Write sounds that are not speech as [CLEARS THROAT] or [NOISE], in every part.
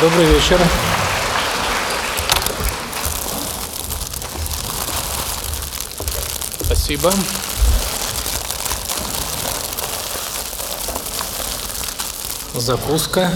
Добрый вечер. Спасибо. Закуска.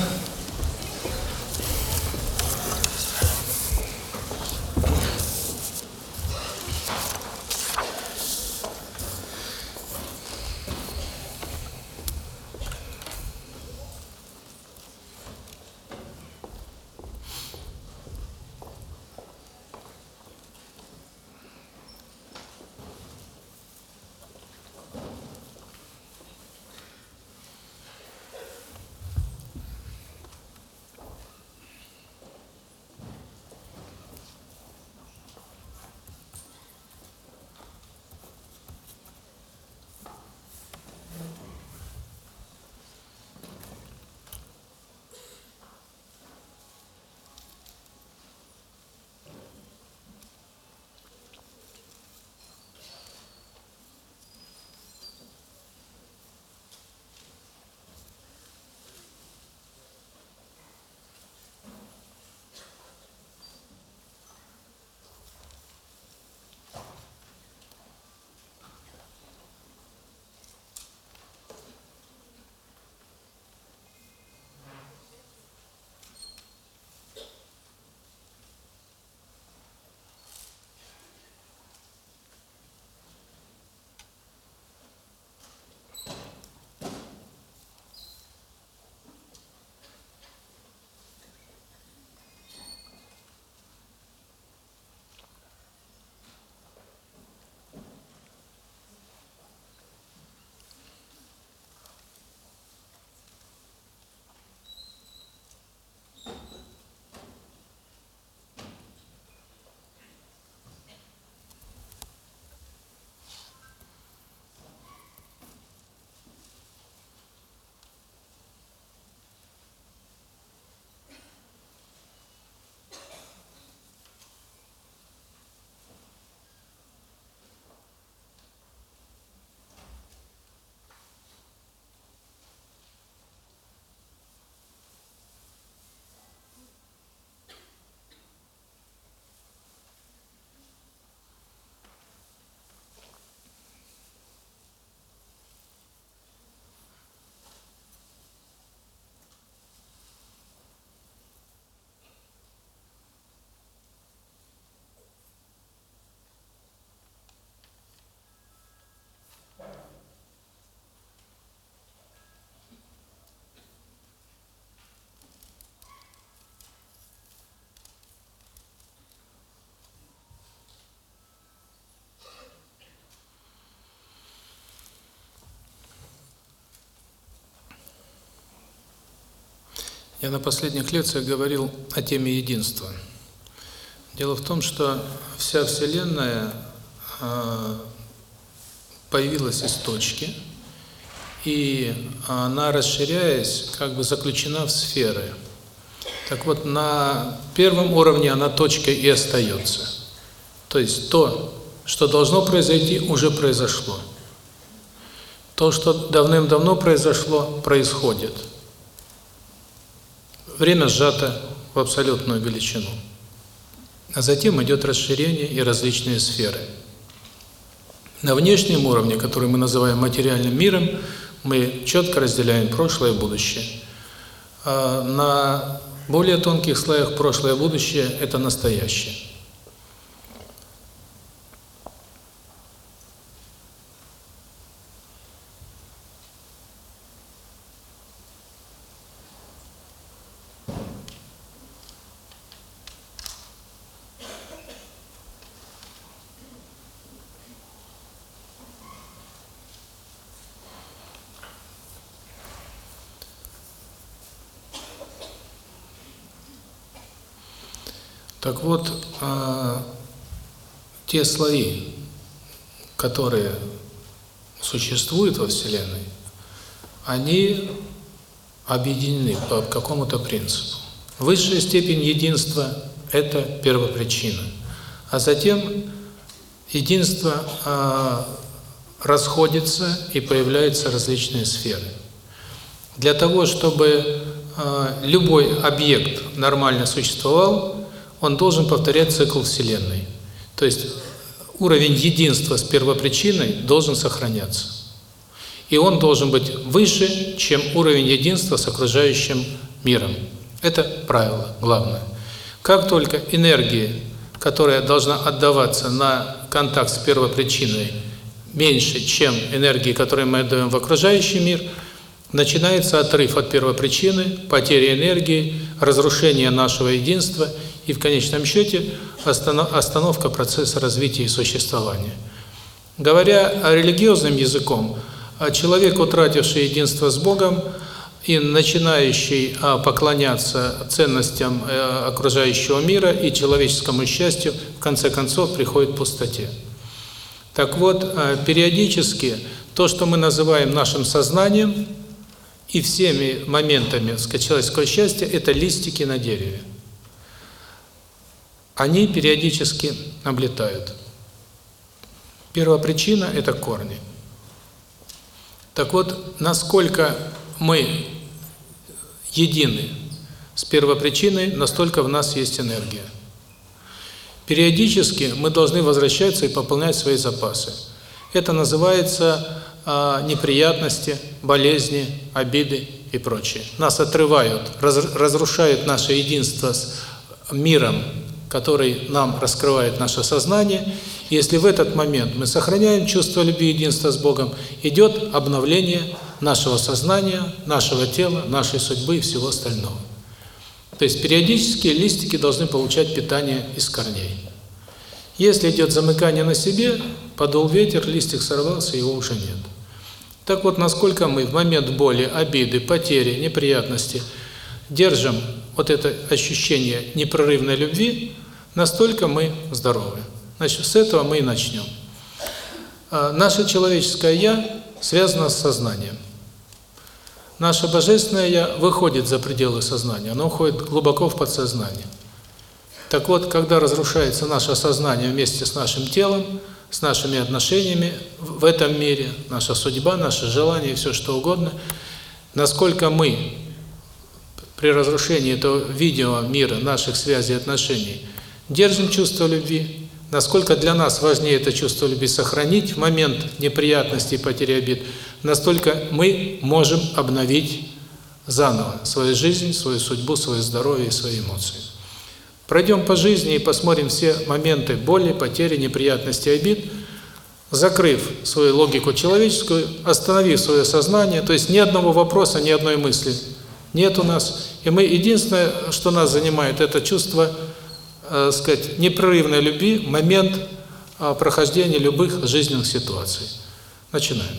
Я на последних лекциях говорил о теме единства. Дело в том, что вся Вселенная э, появилась из точки, и она, расширяясь, как бы заключена в сферы. Так вот, на первом уровне она точкой и остается. То есть то, что должно произойти, уже произошло. То, что давным-давно произошло, происходит. Время сжато в абсолютную величину. А затем идет расширение и различные сферы. На внешнем уровне, который мы называем материальным миром, мы четко разделяем прошлое и будущее. А на более тонких слоях прошлое и будущее – это настоящее. Так вот, э, те слои, которые существуют во Вселенной, они объединены по какому-то принципу. Высшая степень единства – это первопричина. А затем единство э, расходится и появляются различные сферы. Для того, чтобы э, любой объект нормально существовал, он должен повторять цикл Вселенной. То есть уровень единства с первопричиной должен сохраняться. И он должен быть выше, чем уровень единства с окружающим миром. Это правило главное. Как только энергия, которая должна отдаваться на контакт с первопричиной, меньше, чем энергии, которые мы отдаем в окружающий мир, начинается отрыв от первопричины, потеря энергии, разрушение нашего единства и в конечном счете остановка процесса развития и существования. Говоря религиозным языком, человек, утративший единство с Богом, и начинающий а, поклоняться ценностям э, окружающего мира и человеческому счастью, в конце концов приходит к пустоте. Так вот, э, периодически то, что мы называем нашим сознанием и всеми моментами сказать, человеческого счастья, это листики на дереве. Они периодически облетают. Первопричина – это корни. Так вот, насколько мы едины с первопричиной, настолько в нас есть энергия. Периодически мы должны возвращаться и пополнять свои запасы. Это называется э, неприятности, болезни, обиды и прочее. Нас отрывают, раз, разрушают наше единство с миром, который нам раскрывает наше сознание. Если в этот момент мы сохраняем чувство любви и единства с Богом, идет обновление нашего сознания, нашего тела, нашей судьбы и всего остального. То есть периодически листики должны получать питание из корней. Если идет замыкание на себе, подул ветер, листик сорвался, его уже нет. Так вот, насколько мы в момент боли, обиды, потери, неприятности держим вот это ощущение непрерывной любви, настолько мы здоровы. Значит, с этого мы и начнем. А наше человеческое «я» связано с сознанием. Наше Божественное Я выходит за пределы сознания, оно уходит глубоко в подсознание. Так вот, когда разрушается наше сознание вместе с нашим телом, с нашими отношениями в этом мире, наша судьба, наши желания, все что угодно, насколько мы при разрушении этого видео мира, наших связей, отношений, держим чувство любви, насколько для нас важнее это чувство любви сохранить в момент неприятностей, потери обид, настолько мы можем обновить заново свою жизнь, свою судьбу, свое здоровье и свои эмоции. Пройдем по жизни и посмотрим все моменты боли, потери, неприятностей, обид, закрыв свою логику человеческую, остановив свое сознание, то есть ни одного вопроса, ни одной мысли нет у нас. И мы единственное, что нас занимает, это чувство э, сказать, непрерывной любви момент э, прохождения любых жизненных ситуаций. Начинаем.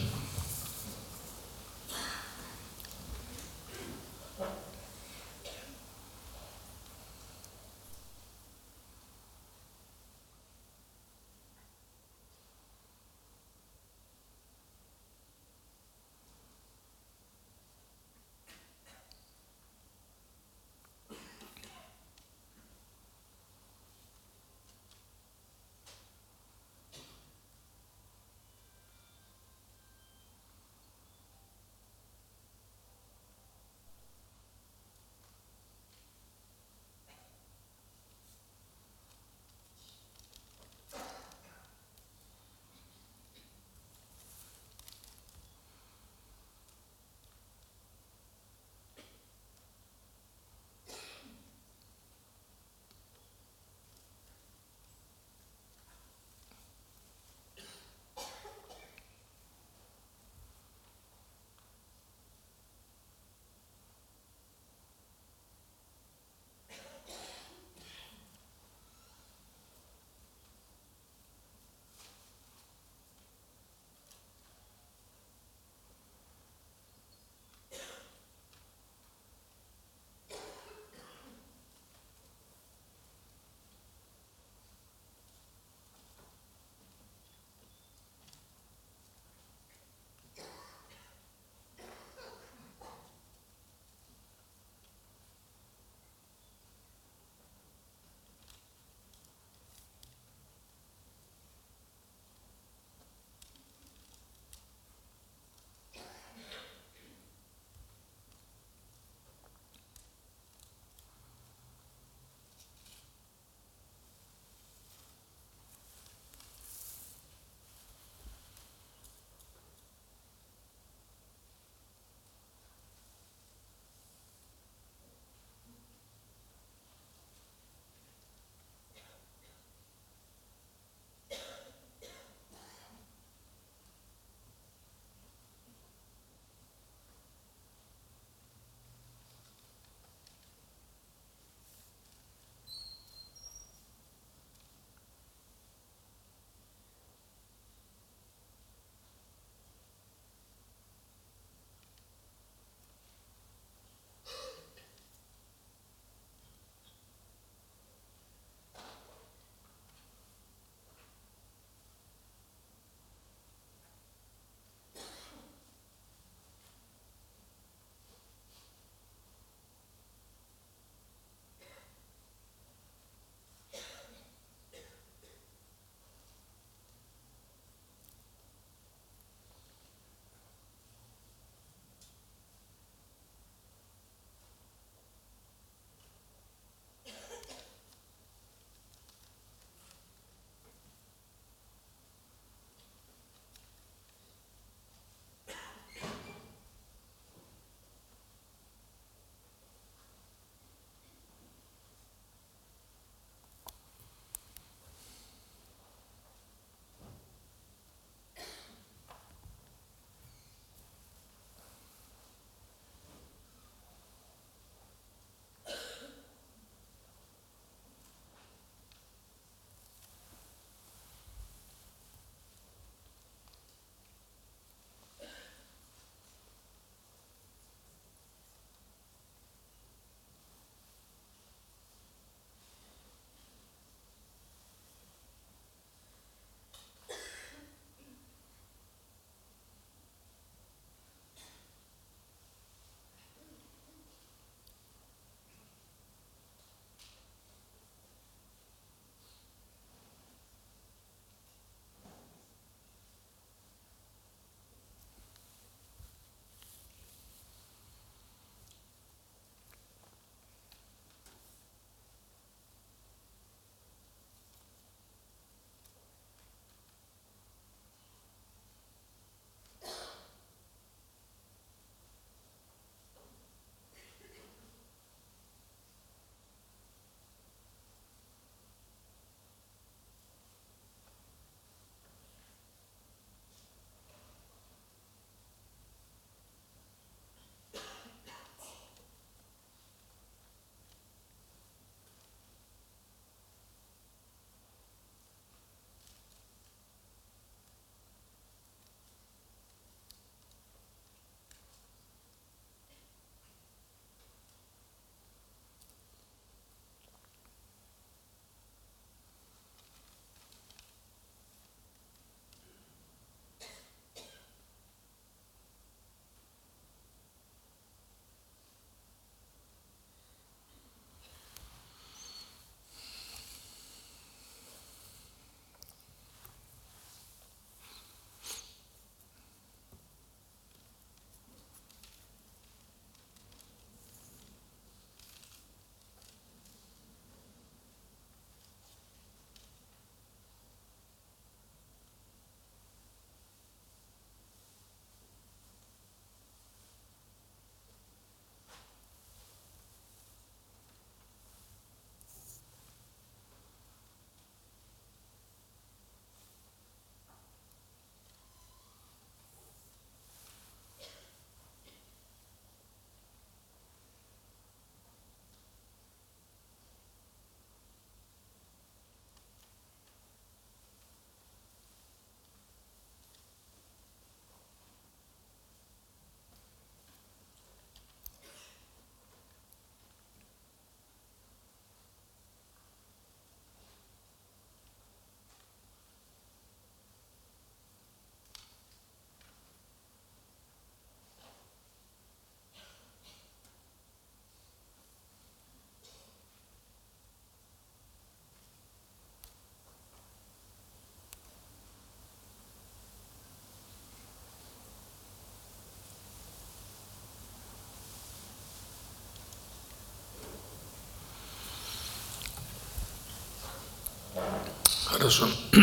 Хорошо. [CLEARS THROAT]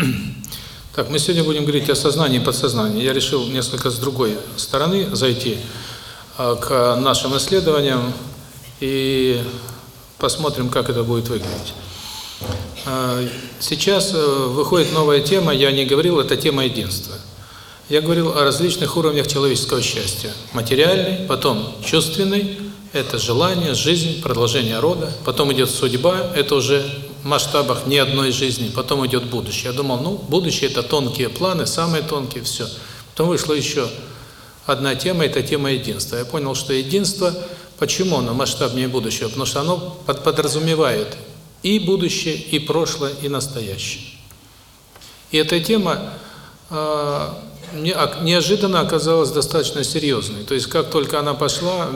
Так, мы сегодня будем говорить о сознании и подсознании. Я решил несколько с другой стороны зайти а, к нашим исследованиям и посмотрим, как это будет выглядеть. А, сейчас э, выходит новая тема, я не говорил, это тема единства. Я говорил о различных уровнях человеческого счастья. Материальный, потом чувственный, это желание, жизнь, продолжение рода. Потом идет судьба, это уже масштабах не одной жизни. Потом идет будущее. Я думал, ну, будущее – это тонкие планы, самые тонкие, все. Потом вышла еще одна тема – это тема единства. Я понял, что единство, почему оно масштабнее будущего? Потому что оно подразумевает и будущее, и прошлое, и настоящее. И эта тема э, неожиданно оказалась достаточно серьезной. То есть, как только она пошла,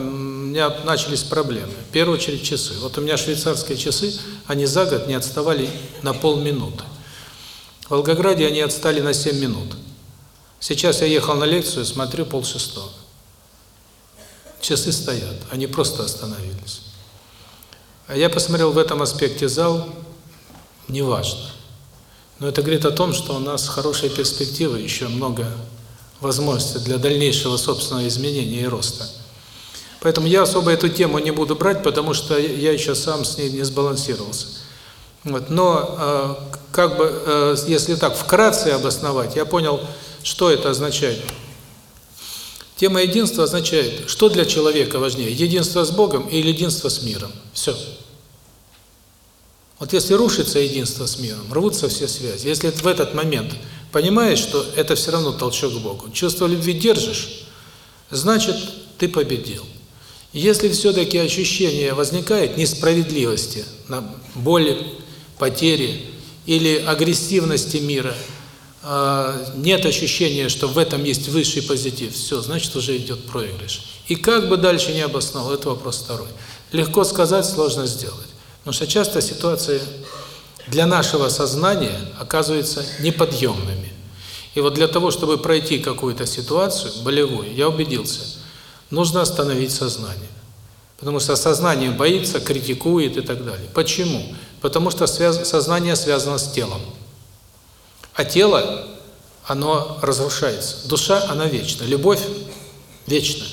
меня начались проблемы. В первую очередь часы. Вот у меня швейцарские часы, они за год не отставали на полминуты. В Волгограде они отстали на 7 минут. Сейчас я ехал на лекцию, смотрю полшестого. Часы стоят, они просто остановились. А я посмотрел в этом аспекте зал, неважно. Но это говорит о том, что у нас хорошая перспектива, еще много возможностей для дальнейшего собственного изменения и роста. Поэтому я особо эту тему не буду брать, потому что я еще сам с ней не сбалансировался. Вот. Но э, как бы, э, если так вкратце обосновать, я понял, что это означает. Тема единства означает, что для человека важнее, единство с Богом или единство с миром. Все. Вот если рушится единство с миром, рвутся все связи. Если в этот момент понимаешь, что это все равно толчок к Богу, чувство любви держишь, значит, ты победил. Если все-таки ощущение возникает несправедливости, боли, потери или агрессивности мира, а, нет ощущения, что в этом есть высший позитив, все, значит, уже идет проигрыш. И как бы дальше не обосновал, это вопрос второй. Легко сказать, сложно сделать. Потому что часто ситуации для нашего сознания оказываются неподъемными. И вот для того, чтобы пройти какую-то ситуацию болевую, я убедился – нужно остановить сознание. Потому что сознание боится, критикует и так далее. Почему? Потому что связ... сознание связано с телом. А тело, оно разрушается. Душа, она вечна. Любовь вечна.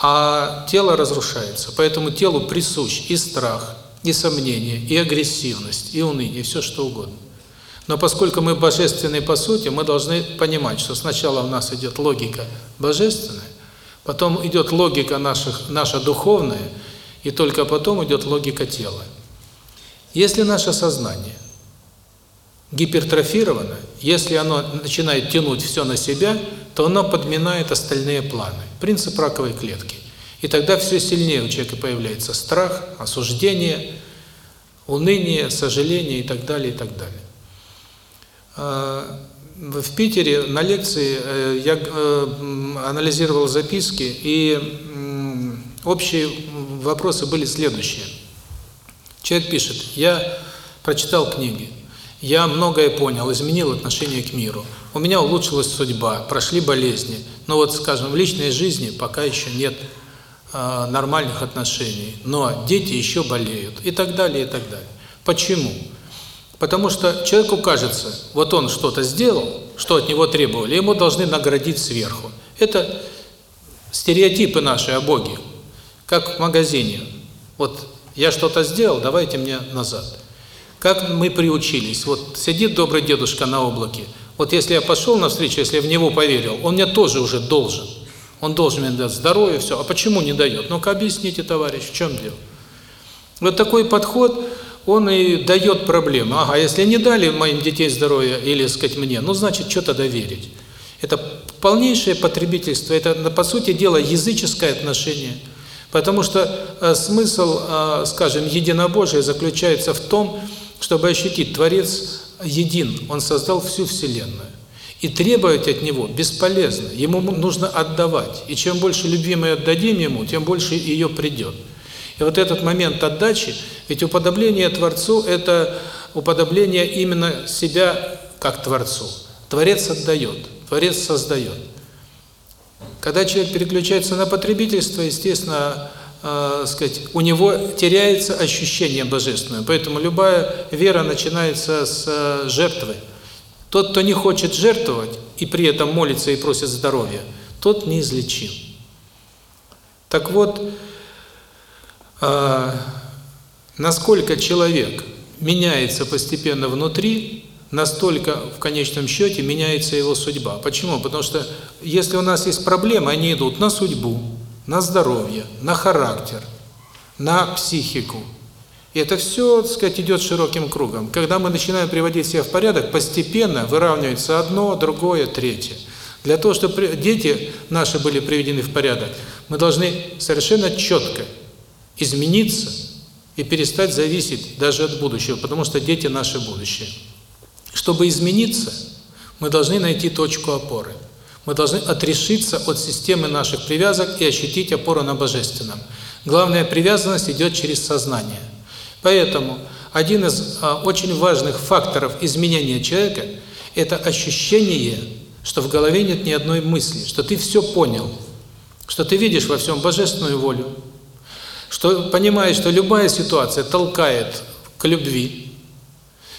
А тело разрушается. Поэтому телу присущ и страх, и сомнение, и агрессивность, и уныние, и все что угодно. Но поскольку мы божественные по сути, мы должны понимать, что сначала у нас идет логика божественная, Потом идет логика наших, наша духовная, и только потом идет логика тела. Если наше сознание гипертрофировано, если оно начинает тянуть все на себя, то оно подминает остальные планы. Принцип раковой клетки. И тогда все сильнее у человека появляется страх, осуждение, уныние, сожаление и так далее, и так далее. В Питере на лекции э, я э, анализировал записки, и общие вопросы были следующие. Человек пишет, я прочитал книги, я многое понял, изменил отношение к миру, у меня улучшилась судьба, прошли болезни, но вот, скажем, в личной жизни пока еще нет э, нормальных отношений, но дети еще болеют и так далее, и так далее. Почему? Потому что человеку кажется, вот он что-то сделал, что от него требовали, ему должны наградить сверху. Это стереотипы наши о Боге. Как в магазине. Вот я что-то сделал, давайте мне назад. Как мы приучились. Вот сидит добрый дедушка на облаке. Вот если я пошел навстречу, если я в него поверил, он мне тоже уже должен. Он должен мне дать здоровье, все. А почему не дает? Ну-ка объясните, товарищ, в чем дело? Вот такой подход он и дает проблемы. Ага, если не дали моим детей здоровья или, сказать, мне, ну, значит, что тогда верить? Это полнейшее потребительство, это, по сути дела, языческое отношение. Потому что э, смысл, э, скажем, единобожия заключается в том, чтобы ощутить, Творец един, Он создал всю Вселенную. И требовать от Него бесполезно, Ему нужно отдавать. И чем больше любви мы отдадим Ему, тем больше ее придет. И вот этот момент отдачи, ведь уподобление Творцу – это уподобление именно себя как Творцу. Творец отдает, Творец создает. Когда человек переключается на потребительство, естественно, э, сказать, у него теряется ощущение божественное. Поэтому любая вера начинается с э, жертвы. Тот, кто не хочет жертвовать и при этом молится и просит здоровья, тот неизлечим. Так вот, насколько человек меняется постепенно внутри, настолько в конечном счете меняется его судьба. Почему? Потому что если у нас есть проблемы, они идут на судьбу, на здоровье, на характер, на психику. И это все, так сказать, идет широким кругом. Когда мы начинаем приводить себя в порядок, постепенно выравнивается одно, другое, третье. Для того, чтобы дети наши были приведены в порядок, мы должны совершенно четко измениться и перестать зависеть даже от будущего, потому что дети – наше будущее. Чтобы измениться, мы должны найти точку опоры. Мы должны отрешиться от системы наших привязок и ощутить опору на Божественном. Главная привязанность идет через сознание. Поэтому один из а, очень важных факторов изменения человека – это ощущение, что в голове нет ни одной мысли, что ты все понял, что ты видишь во всем Божественную волю, что понимаешь, что любая ситуация толкает к любви,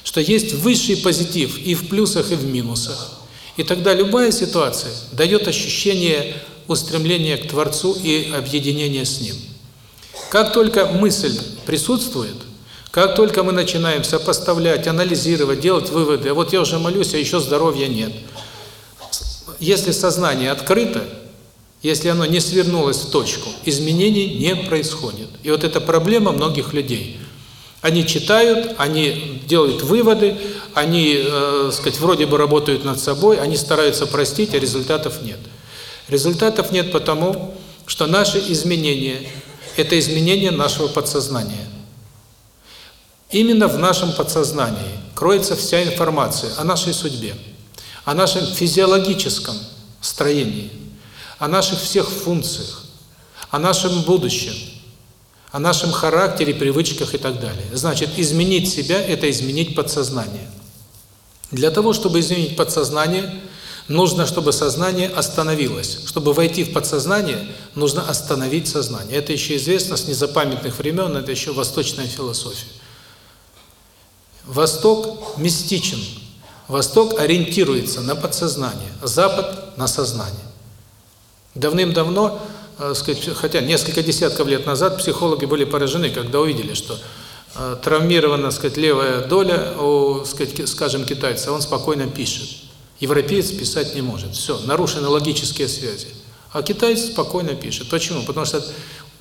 что есть высший позитив и в плюсах, и в минусах. И тогда любая ситуация дает ощущение устремления к Творцу и объединения с Ним. Как только мысль присутствует, как только мы начинаем сопоставлять, анализировать, делать выводы, вот я уже молюсь, а еще здоровья нет. Если сознание открыто, если оно не свернулось в точку, изменений не происходит. И вот это проблема многих людей – они читают, они делают выводы, они, э, сказать, вроде бы работают над собой, они стараются простить, а результатов нет. Результатов нет потому, что наши изменения – это изменение нашего подсознания. Именно в нашем подсознании кроется вся информация о нашей судьбе, о нашем физиологическом строении, о наших всех функциях, о нашем будущем – о нашем характере, привычках и так далее. Значит, изменить себя – это изменить подсознание. Для того, чтобы изменить подсознание, нужно, чтобы сознание остановилось. Чтобы войти в подсознание, нужно остановить сознание. Это еще известно с незапамятных времен, это еще восточная философия. Восток мистичен. Восток ориентируется на подсознание, Запад – на сознание. Давным-давно Э, хотя несколько десятков лет назад психологи были поражены, когда увидели, что э, травмирована, сказать, левая доля у, сказать, скажем, китайца, он спокойно пишет. Европеец писать не может. Все, нарушены логические связи. А китаец спокойно пишет. Почему? Потому что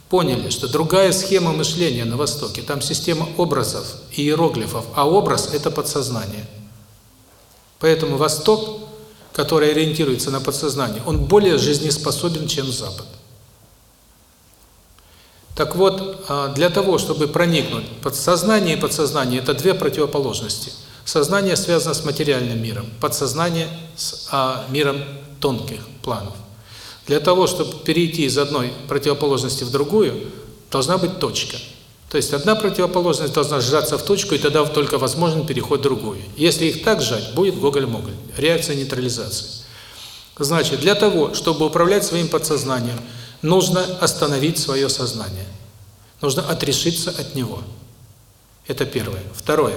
поняли, что другая схема мышления на Востоке, там система образов и иероглифов, а образ – это подсознание. Поэтому Восток, который ориентируется на подсознание, он более жизнеспособен, чем Запад. Так вот, а, для того, чтобы проникнуть, подсознание и подсознание – это две противоположности. Сознание связано с материальным миром, подсознание – с а, миром тонких планов. Для того, чтобы перейти из одной противоположности в другую, должна быть точка. То есть одна противоположность должна сжаться в точку, и тогда только возможен переход в другую. Если их так сжать, будет гоголь-моголь, реакция нейтрализации. Значит, для того, чтобы управлять своим подсознанием – нужно остановить свое сознание. Нужно отрешиться от него. Это первое. Второе.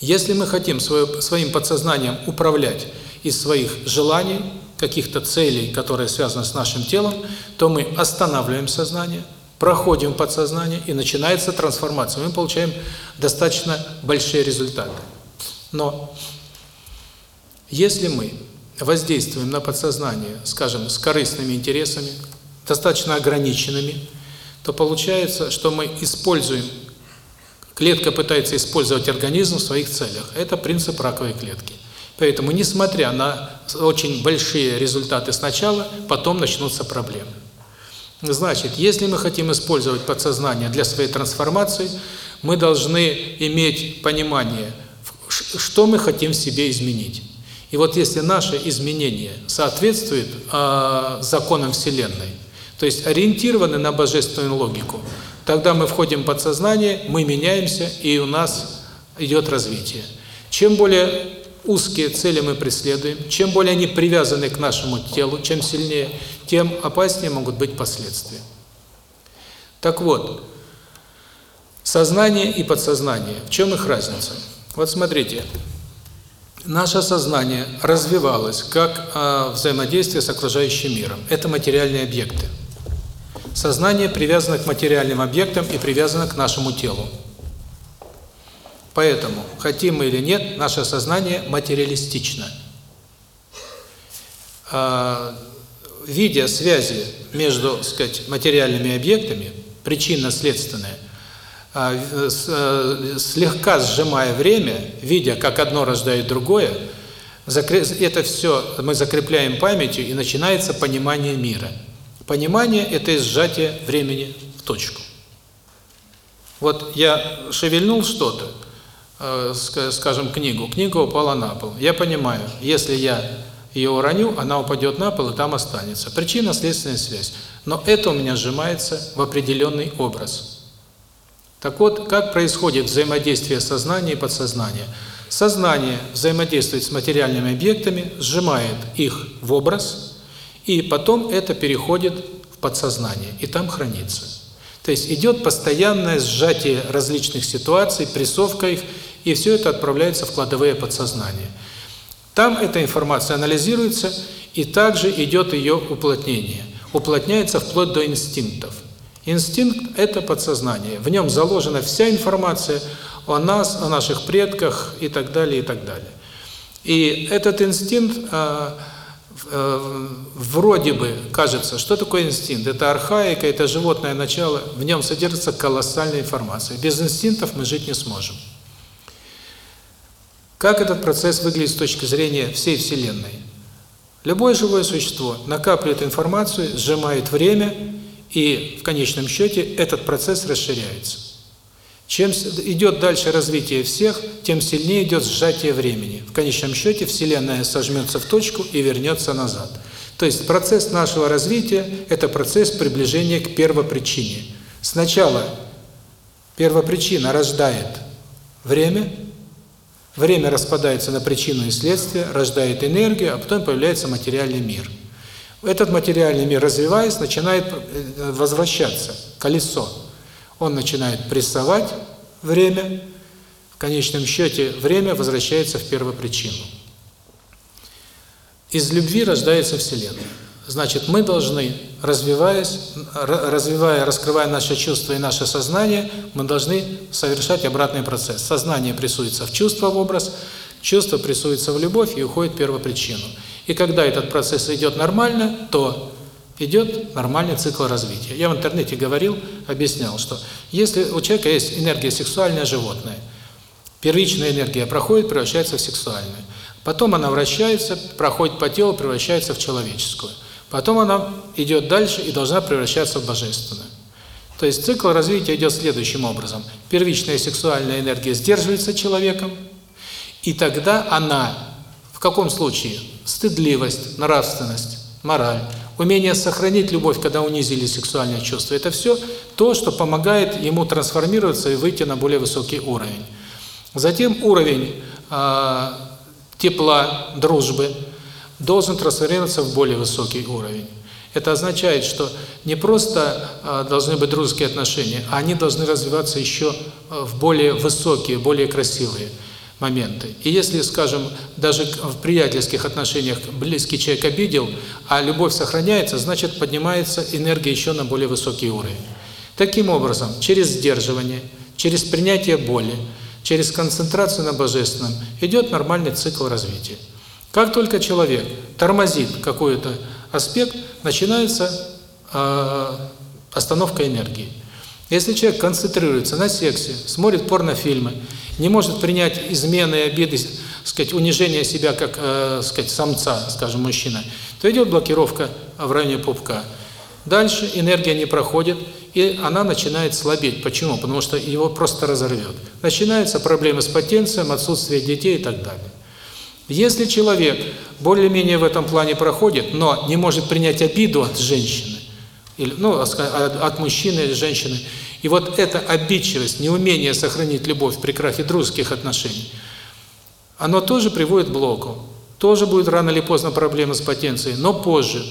Если мы хотим свое, своим подсознанием управлять из своих желаний, каких-то целей, которые связаны с нашим телом, то мы останавливаем сознание, проходим подсознание, и начинается трансформация. Мы получаем достаточно большие результаты. Но если мы воздействуем на подсознание, скажем, с корыстными интересами, достаточно ограниченными, то получается, что мы используем, клетка пытается использовать организм в своих целях. Это принцип раковой клетки. Поэтому, несмотря на очень большие результаты сначала, потом начнутся проблемы. Значит, если мы хотим использовать подсознание для своей трансформации, мы должны иметь понимание, что мы хотим в себе изменить. И вот если наше изменение соответствует э, законам Вселенной, то есть ориентированы на божественную логику, тогда мы входим в подсознание, мы меняемся, и у нас идет развитие. Чем более узкие цели мы преследуем, чем более они привязаны к нашему телу, чем сильнее, тем опаснее могут быть последствия. Так вот, сознание и подсознание, в чем их разница? Вот смотрите, наше сознание развивалось как э, взаимодействие с окружающим миром. Это материальные объекты. Сознание привязано к материальным объектам и привязано к нашему телу. Поэтому, хотим мы или нет, наше сознание материалистично. Видя связи между, сказать, материальными объектами, причинно-следственные, а, э, слегка сжимая время, видя, как одно рождает другое, это все мы закрепляем памятью, и начинается понимание мира. Понимание – это сжатие времени в точку. Вот я шевельнул что-то, Э, скажем, книгу. Книга упала на пол. Я понимаю, если я ее уроню, она упадет на пол и там останется. Причинно-следственная связь. Но это у меня сжимается в определенный образ. Так вот, как происходит взаимодействие сознания и подсознания? Сознание взаимодействует с материальными объектами, сжимает их в образ, и потом это переходит в подсознание, и там хранится. То есть идет постоянное сжатие различных ситуаций, прессовка их, и все это отправляется в кладовые подсознания. Там эта информация анализируется, и также идет ее уплотнение. Уплотняется вплоть до инстинктов. Инстинкт – это подсознание. В нем заложена вся информация о нас, о наших предках и так далее, и так далее. И этот инстинкт, э, э, вроде бы, кажется, что такое инстинкт? Это архаика, это животное начало, в нем содержится колоссальная информация. Без инстинктов мы жить не сможем. Как этот процесс выглядит с точки зрения всей Вселенной? Любое живое существо накапливает информацию, сжимает время, и в конечном счете этот процесс расширяется. Чем идет дальше развитие всех, тем сильнее идет сжатие времени. В конечном счете Вселенная сожмется в точку и вернется назад. То есть процесс нашего развития – это процесс приближения к первопричине. Сначала первопричина рождает время – Время распадается на причину и следствие, рождает энергию, а потом появляется материальный мир. Этот материальный мир, развиваясь, начинает э, возвращаться, колесо. Он начинает прессовать время, в конечном счете время возвращается в первопричину. Из любви рождается Вселенная. Значит, мы должны, развиваясь, развивая, раскрывая наши чувства и наше сознание, мы должны совершать обратный процесс. Сознание прессуется в чувство, в образ, чувство прессуется в любовь и уходит в первопричину. И когда этот процесс идет нормально, то идет нормальный цикл развития. Я в интернете говорил, объяснял, что если у человека есть энергия сексуальная животное, первичная энергия проходит, превращается в сексуальную. Потом она вращается, проходит по телу, превращается в человеческую. Потом она идет дальше и должна превращаться в божественную. То есть цикл развития идет следующим образом. Первичная сексуальная энергия сдерживается человеком, и тогда она, в каком случае? Стыдливость, нравственность, мораль, умение сохранить любовь, когда унизили сексуальное чувство. Это все то, что помогает ему трансформироваться и выйти на более высокий уровень. Затем уровень э, тепла, дружбы – должен трансформироваться в более высокий уровень. Это означает, что не просто э, должны быть дружеские отношения, а они должны развиваться еще э, в более высокие, более красивые моменты. И если, скажем, даже в приятельских отношениях близкий человек обидел, а любовь сохраняется, значит поднимается энергия еще на более высокий уровень. Таким образом, через сдерживание, через принятие боли, через концентрацию на Божественном идет нормальный цикл развития. Как только человек тормозит какой-то аспект, начинается э, остановка энергии. Если человек концентрируется на сексе, смотрит порнофильмы, не может принять измены, обиды, сказать, унижение себя как, э, сказать, самца, скажем, мужчина, то идет блокировка в районе пупка. Дальше энергия не проходит, и она начинает слабеть. Почему? Потому что его просто разорвет. Начинаются проблемы с потенцией, отсутствие детей и так далее. Если человек более-менее в этом плане проходит, но не может принять обиду от женщины, или, ну, от мужчины или женщины, и вот эта обидчивость, неумение сохранить любовь при крахе дружеских отношений, оно тоже приводит к блоку. Тоже будет рано или поздно проблема с потенцией, но позже.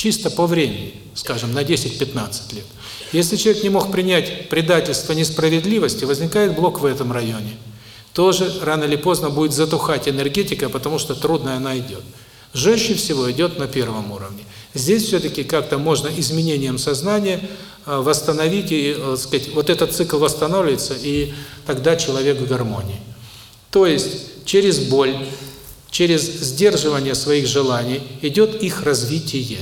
чисто по времени, скажем, на 10-15 лет. Если человек не мог принять предательство несправедливости, возникает блок в этом районе. Тоже рано или поздно будет затухать энергетика, потому что трудно она идет. Жестче всего идет на первом уровне. Здесь все-таки как-то можно изменением сознания э, восстановить, и, э, сказать, вот этот цикл восстанавливается, и тогда человек в гармонии. То есть через боль, через сдерживание своих желаний идет их развитие.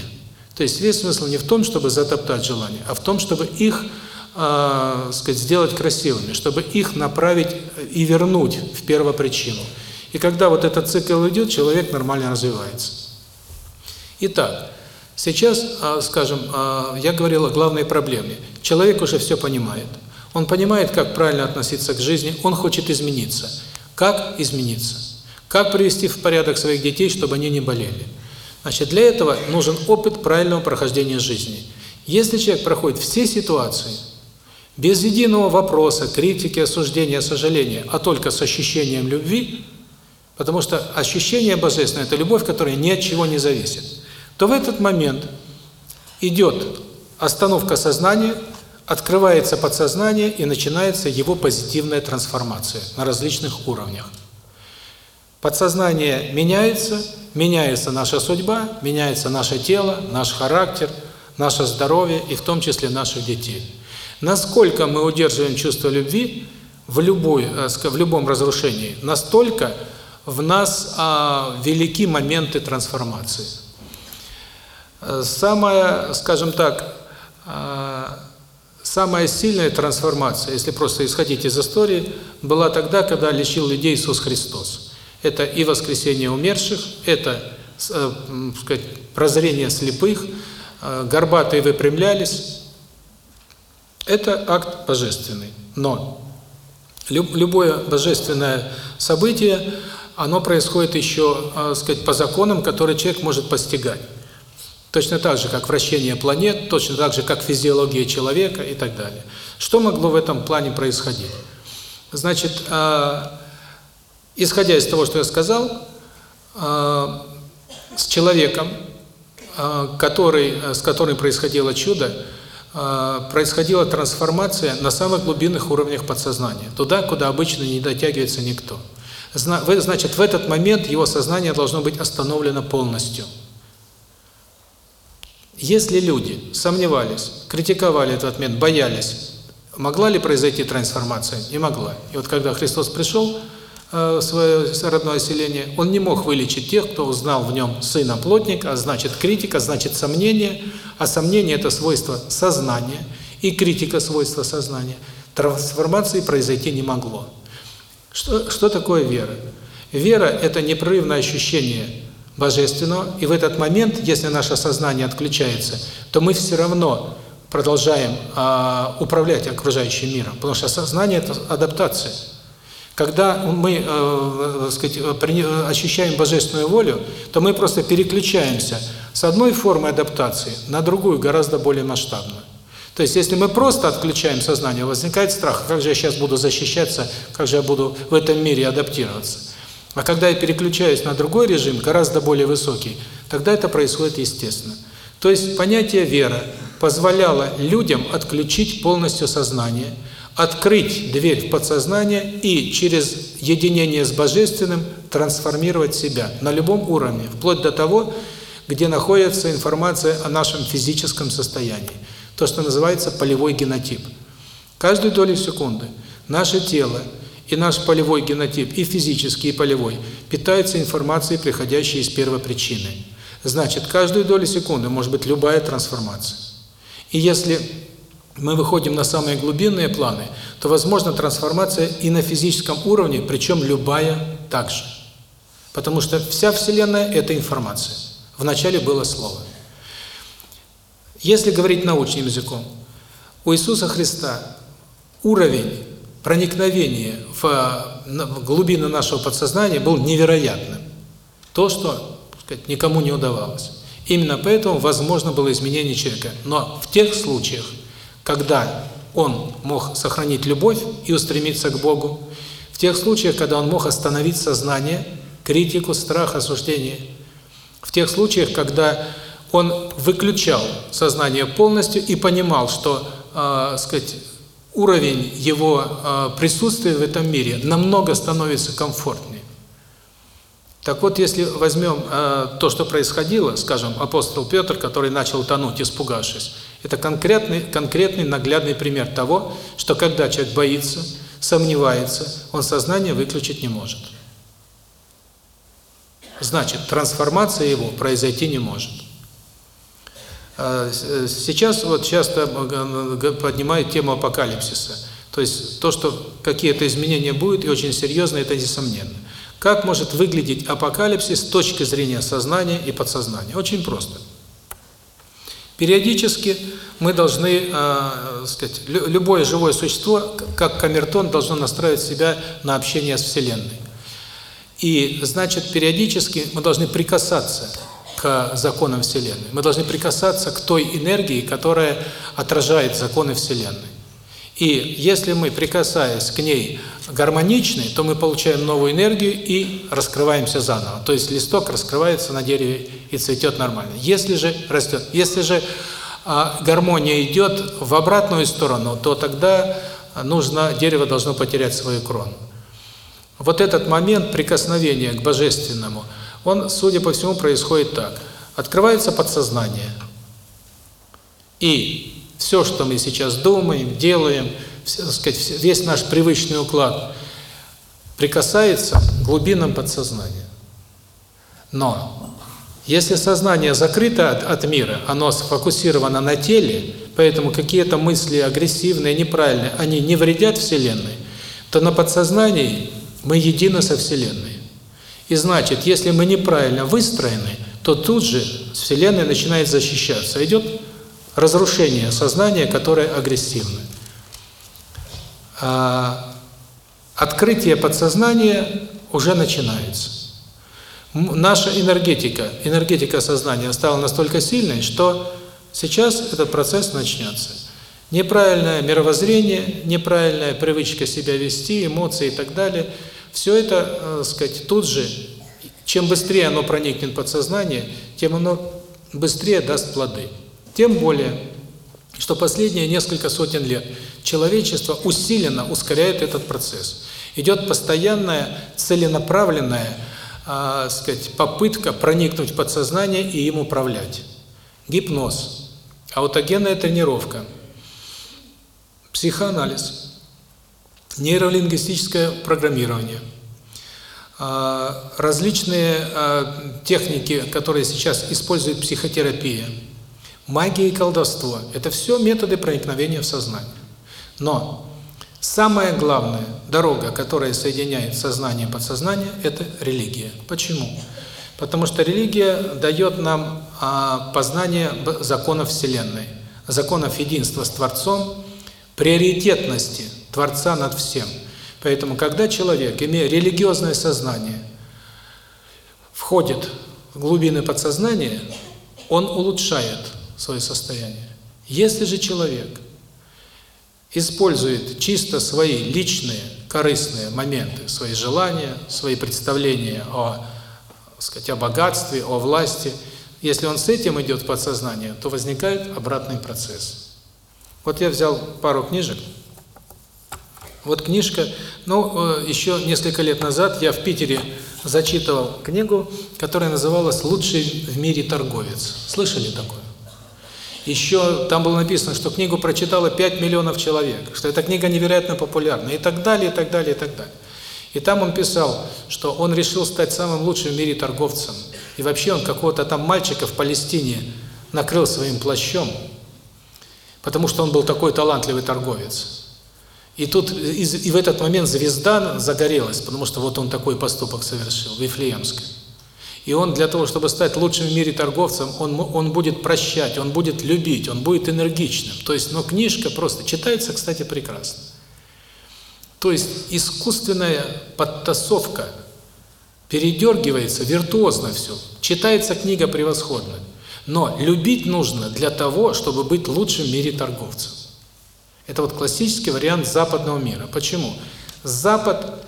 То есть весь смысл не в том, чтобы затоптать желания, а в том, чтобы их э, сказать, сделать красивыми, чтобы их направить и вернуть в первопричину. И когда вот этот цикл идет, человек нормально развивается. Итак, сейчас, а, скажем, а, я говорил о главной проблеме. Человек уже все понимает. Он понимает, как правильно относиться к жизни, он хочет измениться. Как измениться? Как привести в порядок своих детей, чтобы они не болели? Значит, для этого нужен опыт правильного прохождения жизни. Если человек проходит все ситуации, без единого вопроса, критики, осуждения, сожаления, а только с ощущением любви, потому что ощущение божественное – это любовь, которая ни от чего не зависит, то в этот момент идет остановка сознания, открывается подсознание и начинается его позитивная трансформация на различных уровнях. Подсознание меняется, меняется наша судьба, меняется наше тело, наш характер, наше здоровье и в том числе наших детей. Насколько мы удерживаем чувство любви в, любой, э, в любом разрушении, настолько в нас а, велики моменты трансформации. Э, самая, скажем так, а, самая сильная трансформация, если просто исходить из истории, была тогда, когда лечил людей Иисус Христос. Это и воскресение умерших, это, э, сказать, прозрение слепых, горбатые выпрямлялись, это акт божественный. Но любое божественное событие, оно происходит еще, э, сказать, по законам, которые человек может постигать. Точно так же, как вращение планет, точно так же, как физиология человека и так далее. Что могло в этом плане происходить? Значит, э, исходя из того, что я сказал, э, с человеком, э, который, с которым происходило чудо, а, происходила трансформация на самых глубинных уровнях подсознания, туда, куда обычно не дотягивается никто. Значит, в этот момент его сознание должно быть остановлено полностью. Если люди сомневались, критиковали этот момент, боялись, могла ли произойти трансформация? Не могла. И вот когда Христос пришел, свое родное селение, он не мог вылечить тех, кто узнал в нем сына плотника, а значит критика, значит сомнение, а сомнение – это свойство сознания, и критика – свойство сознания. Трансформации произойти не могло. Что, что такое вера? Вера – это непрерывное ощущение Божественного, и в этот момент, если наше сознание отключается, то мы все равно продолжаем а, управлять окружающим миром, потому что сознание – это адаптация. Когда мы, э, сказать, ощущаем божественную волю, то мы просто переключаемся с одной формы адаптации на другую, гораздо более масштабную. То есть, если мы просто отключаем сознание, возникает страх, как же я сейчас буду защищаться, как же я буду в этом мире адаптироваться. А когда я переключаюсь на другой режим, гораздо более высокий, тогда это происходит естественно. То есть понятие «вера» позволяло людям отключить полностью сознание – открыть дверь в подсознание и через единение с Божественным трансформировать себя на любом уровне, вплоть до того, где находится информация о нашем физическом состоянии. То, что называется полевой генотип. Каждую долю секунды наше тело и наш полевой генотип, и физический, и полевой, питаются информацией, приходящей из первопричины. Значит, каждую долю секунды может быть любая трансформация. И если мы выходим на самые глубинные планы, то возможна трансформация и на физическом уровне, причем любая также. Потому что вся Вселенная – это информация. Вначале было Слово. Если говорить научным языком, у Иисуса Христа уровень проникновения в глубины нашего подсознания был невероятным. То, что сказать, никому не удавалось. Именно поэтому возможно было изменение человека. Но в тех случаях, когда он мог сохранить любовь и устремиться к Богу, в тех случаях, когда он мог остановить сознание, критику, страх, осуждение, в тех случаях, когда он выключал сознание полностью и понимал, что, э, сказать, уровень его э, присутствия в этом мире намного становится комфортнее. Так вот, если возьмем э, то, что происходило, скажем, апостол Петр, который начал тонуть, испугавшись, это конкретный, конкретный наглядный пример того, что когда человек боится, сомневается, он сознание выключить не может. Значит, трансформация его произойти не может. А, сейчас вот часто поднимают тему апокалипсиса. То есть то, что какие-то изменения будут, и очень серьезно, это несомненно. Как может выглядеть апокалипсис с точки зрения сознания и подсознания? Очень просто. Периодически мы должны, э, сказать, любое живое существо, как камертон, должно настраивать себя на общение с Вселенной. И, значит, периодически мы должны прикасаться к законам Вселенной. Мы должны прикасаться к той энергии, которая отражает законы Вселенной. И если мы, прикасаясь к ней гармоничны, то мы получаем новую энергию и раскрываемся заново. То есть листок раскрывается на дереве и цветет нормально. Если же растет, если же а, гармония идет в обратную сторону, то тогда нужно дерево должно потерять свою крону. Вот этот момент прикосновения к божественному, он, судя по всему, происходит так: открывается подсознание, и все, что мы сейчас думаем, делаем, сказать, весь наш привычный уклад прикасается к глубинам подсознания. Но если сознание закрыто от, от мира, оно сфокусировано на теле, поэтому какие-то мысли агрессивные, неправильные, они не вредят Вселенной, то на подсознании мы едины со Вселенной. И значит, если мы неправильно выстроены, то тут же Вселенная начинает защищаться. Идет разрушение сознания, которое агрессивно. А открытие подсознания уже начинается. Наша энергетика, энергетика сознания стала настолько сильной, что сейчас этот процесс начнется. Неправильное мировоззрение, неправильная привычка себя вести, эмоции и так далее – все это, э, сказать, тут же, чем быстрее оно проникнет в подсознание, тем оно быстрее даст плоды. Тем более, что последние несколько сотен лет человечество усиленно ускоряет этот процесс. Идет постоянная, целенаправленная, э, сказать, попытка проникнуть в подсознание и им управлять. Гипноз, аутогенная тренировка, психоанализ, нейролингвистическое программирование – а, различные а, техники, которые сейчас использует психотерапия, магия и колдовство – это все методы проникновения в сознание. Но самая главная дорога, которая соединяет сознание и подсознание – это религия. Почему? Потому что религия дает нам а, познание законов Вселенной, законов единства с Творцом, приоритетности Творца над всем – Поэтому, когда человек, имея религиозное сознание, входит в глубины подсознания, он улучшает свое состояние. Если же человек использует чисто свои личные, корыстные моменты, свои желания, свои представления о, сказать, о богатстве, о власти, если он с этим идет в подсознание, то возникает обратный процесс. Вот я взял пару книжек, вот книжка, ну, э, еще несколько лет назад я в Питере зачитывал книгу, которая называлась «Лучший в мире торговец». Слышали такое? Еще там было написано, что книгу прочитало 5 миллионов человек, что эта книга невероятно популярна и так далее, и так далее, и так далее. И там он писал, что он решил стать самым лучшим в мире торговцем. И вообще он какого-то там мальчика в Палестине накрыл своим плащом, потому что он был такой талантливый торговец. И тут и, в этот момент звезда загорелась, потому что вот он такой поступок совершил, Вифлеемской. И он для того, чтобы стать лучшим в мире торговцем, он, он будет прощать, он будет любить, он будет энергичным. То есть, ну, книжка просто читается, кстати, прекрасно. То есть, искусственная подтасовка передергивается, виртуозно все. Читается книга превосходно. Но любить нужно для того, чтобы быть лучшим в мире торговцем. Это вот классический вариант западного мира. Почему? Запад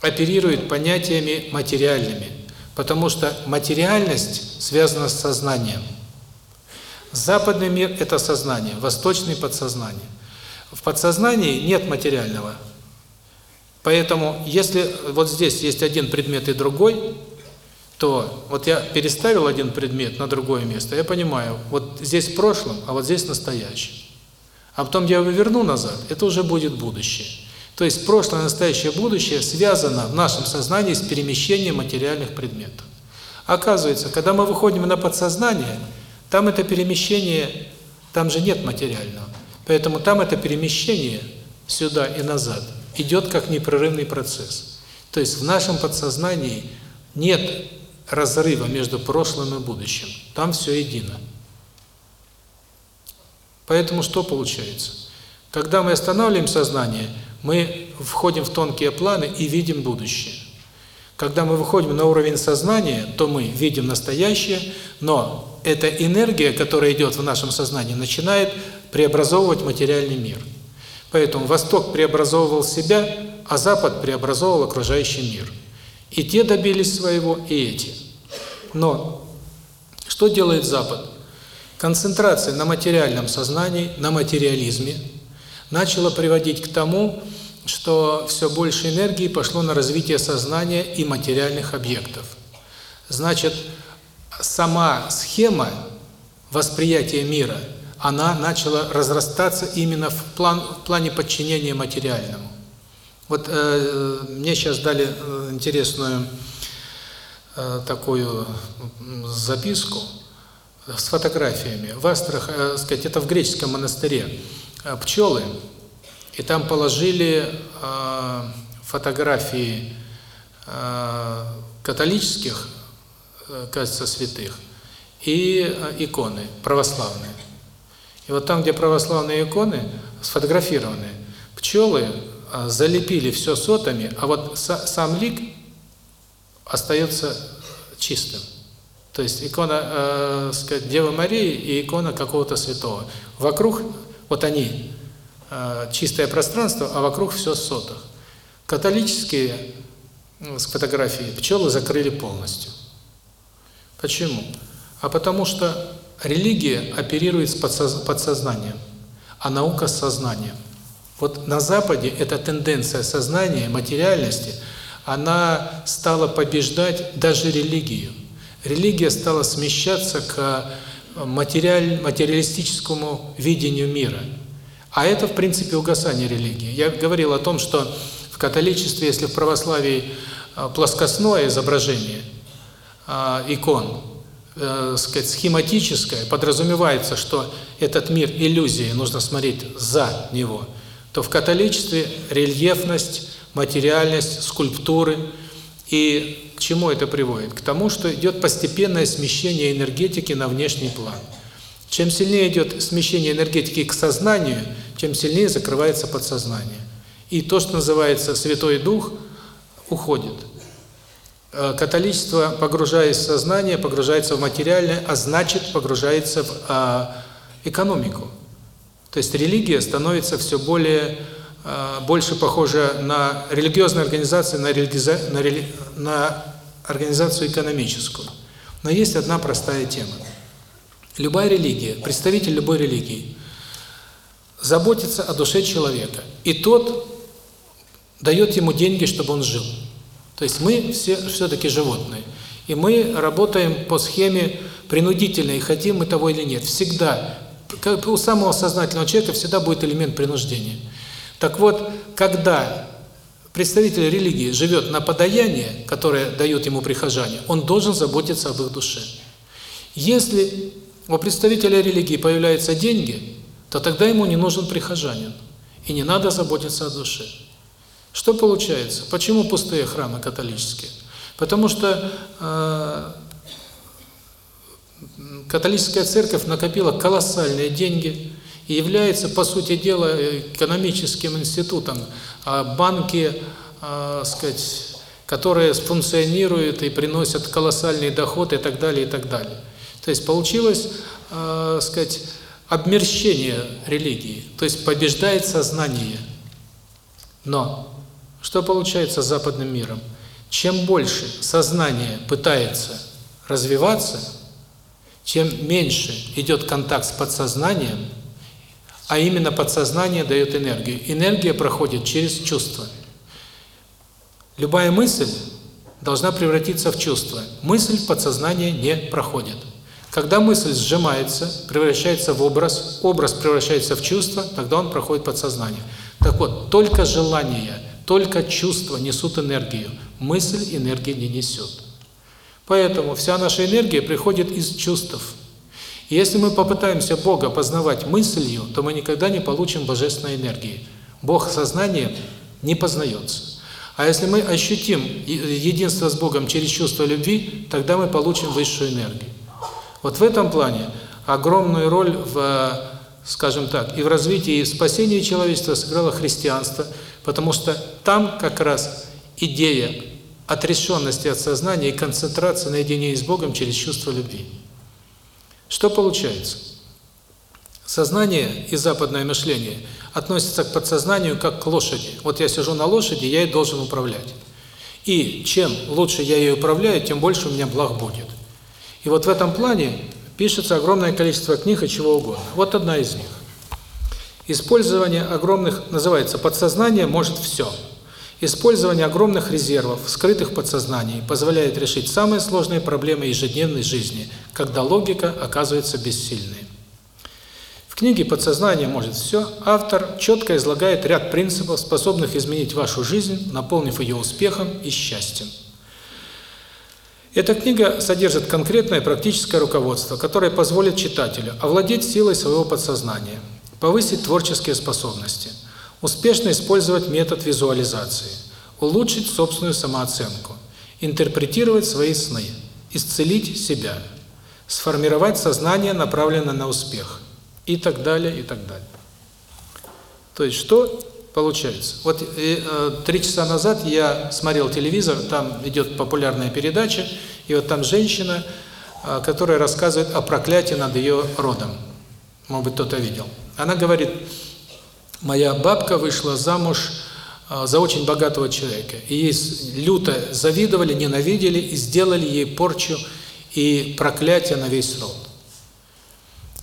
оперирует понятиями материальными, потому что материальность связана с сознанием. Западный мир – это сознание, восточный – подсознание. В подсознании нет материального. Поэтому, если вот здесь есть один предмет и другой, то вот я переставил один предмет на другое место, я понимаю, вот здесь прошлым, а вот здесь настоящее. А потом я его верну назад, это уже будет будущее. То есть прошлое, настоящее, будущее связано в нашем сознании с перемещением материальных предметов. Оказывается, когда мы выходим на подсознание, там это перемещение, там же нет материального. Поэтому там это перемещение сюда и назад идет как непрерывный процесс. То есть в нашем подсознании нет разрыва между прошлым и будущим. Там все едино. Поэтому что получается? Когда мы останавливаем сознание, мы входим в тонкие планы и видим будущее. Когда мы выходим на уровень сознания, то мы видим настоящее, но эта энергия, которая идет в нашем сознании, начинает преобразовывать материальный мир. Поэтому Восток преобразовывал себя, а Запад преобразовывал окружающий мир. И те добились своего, и эти. Но что делает Запад? Концентрация на материальном сознании, на материализме начала приводить к тому, что все больше энергии пошло на развитие сознания и материальных объектов. Значит, сама схема восприятия мира, она начала разрастаться именно в, план, в плане подчинения материальному. Вот э, мне сейчас дали э, интересную э, такую записку с фотографиями. В Астрах, э, сказать, это в греческом монастыре, пчелы, и там положили э, фотографии э, католических, кажется, святых, и э, иконы православные. И вот там, где православные иконы сфотографированы, пчелы залепили все сотами, а вот са сам лик остается чистым. То есть икона, э, сказать, Девы Марии и икона какого-то святого. Вокруг, вот они, э, чистое пространство, а вокруг все сотах. Католические с фотографией пчелы закрыли полностью. Почему? А потому что религия оперирует с подсознанием, а наука с сознанием. Вот на Западе эта тенденция сознания, материальности, она стала побеждать даже религию религия стала смещаться к материаль, материалистическому видению мира. А это, в принципе, угасание религии. Я говорил о том, что в католичестве, если в православии а, плоскостное изображение а, икон, э, сказать, схематическое, подразумевается, что этот мир иллюзии, нужно смотреть за него, то в католичестве рельефность, материальность, скульптуры и к чему это приводит? К тому, что идет постепенное смещение энергетики на внешний план. Чем сильнее идет смещение энергетики к сознанию, тем сильнее закрывается подсознание. И то, что называется Святой Дух, уходит. Э, католичество, погружаясь в сознание, погружается в материальное, а значит погружается в а, экономику. То есть религия становится все более больше похожа на религиозную организацию, на, религиза... на, рели... на организацию экономическую. Но есть одна простая тема. Любая религия, представитель любой религии, заботится о душе человека. И тот дает ему деньги, чтобы он жил. То есть мы все все-таки животные. И мы работаем по схеме принудительной, хотим мы того или нет. Всегда, как у самого сознательного человека всегда будет элемент принуждения. Так вот, когда представитель религии живет на подаяние, которое дают ему прихожане, он должен заботиться об их душе. Если у представителя религии появляются деньги, то тогда ему не нужен прихожанин, и не надо заботиться о душе. Что получается? Почему пустые храмы католические? Потому что э, католическая церковь накопила колоссальные деньги, является, по сути дела, экономическим институтом. А банки, э, сказать, которые функционируют и приносят колоссальный доход и так далее, и так далее. То есть получилось, э, сказать, обмерщение религии, то есть побеждает сознание. Но что получается с западным миром? Чем больше сознание пытается развиваться, чем меньше идет контакт с подсознанием, а именно подсознание дает энергию. Энергия проходит через чувства. Любая мысль должна превратиться в чувство. Мысль в подсознание не проходит. Когда мысль сжимается, превращается в образ, образ превращается в чувство, тогда он проходит подсознание. Так вот, только желание, только чувства несут энергию. Мысль энергии не несет. Поэтому вся наша энергия приходит из чувств. Если мы попытаемся Бога познавать мыслью, то мы никогда не получим божественной энергии. Бог сознанием не познается. А если мы ощутим единство с Богом через чувство любви, тогда мы получим высшую энергию. Вот в этом плане огромную роль в, скажем так, и в развитии и в спасении человечества сыграло христианство, потому что там как раз идея отрешенности от сознания и концентрации наедине с Богом через чувство любви. Что получается? Сознание и западное мышление относятся к подсознанию как к лошади. Вот я сижу на лошади, я ей должен управлять. И чем лучше я ее управляю, тем больше у меня благ будет. И вот в этом плане пишется огромное количество книг и чего угодно. Вот одна из них. Использование огромных, называется «Подсознание может все». Использование огромных резервов, скрытых в подсознании, позволяет решить самые сложные проблемы ежедневной жизни, когда логика оказывается бессильной книге «Подсознание может все» автор четко излагает ряд принципов, способных изменить вашу жизнь, наполнив ее успехом и счастьем. Эта книга содержит конкретное практическое руководство, которое позволит читателю овладеть силой своего подсознания, повысить творческие способности, успешно использовать метод визуализации, улучшить собственную самооценку, интерпретировать свои сны, исцелить себя, сформировать сознание, направленное на успех – и так далее, и так далее. То есть что получается? Вот э, три часа назад я смотрел телевизор, там идет популярная передача, и вот там женщина, э, которая рассказывает о проклятии над ее родом. Может быть, кто-то видел. Она говорит, моя бабка вышла замуж э, за очень богатого человека. И ей люто завидовали, ненавидели и сделали ей порчу и проклятие на весь род.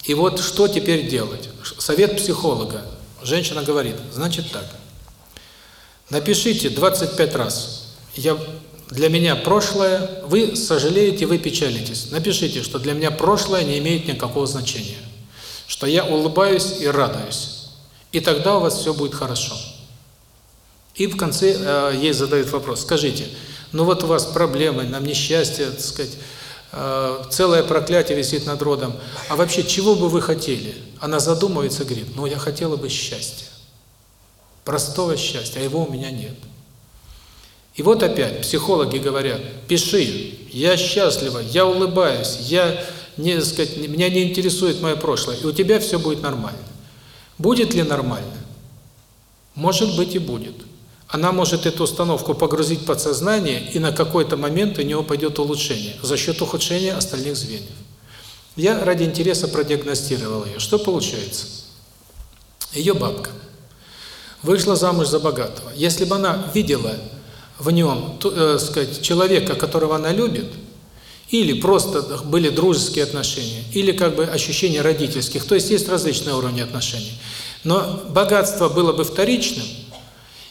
И вот что теперь делать? Совет психолога. Женщина говорит, значит так, напишите 25 раз, я, для меня прошлое, вы сожалеете, вы печалитесь. Напишите, что для меня прошлое не имеет никакого значения, что я улыбаюсь и радуюсь. И тогда у вас все будет хорошо. И в конце э, ей задают вопрос, скажите, ну вот у вас проблемы, нам несчастье, так сказать, Э, целое проклятие висит над родом. А вообще, чего бы вы хотели? Она задумывается говорит, ну я хотела бы счастья. Простого счастья, а его у меня нет. И вот опять психологи говорят, пиши, я счастлива, я улыбаюсь, я, не, сказать, меня не интересует мое прошлое, и у тебя все будет нормально. Будет ли нормально? Может быть и будет она может эту установку погрузить в подсознание, и на какой-то момент у него пойдет улучшение за счет ухудшения остальных звеньев. Я ради интереса продиагностировал ее. Что получается? Ее бабка вышла замуж за богатого. Если бы она видела в нем, то, э, сказать, человека, которого она любит, или просто были дружеские отношения, или как бы ощущение родительских, то есть есть различные уровни отношений. Но богатство было бы вторичным,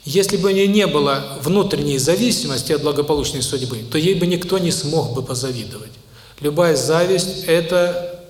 если бы у нее не было внутренней зависимости от благополучной судьбы, то ей бы никто не смог бы позавидовать. Любая зависть – это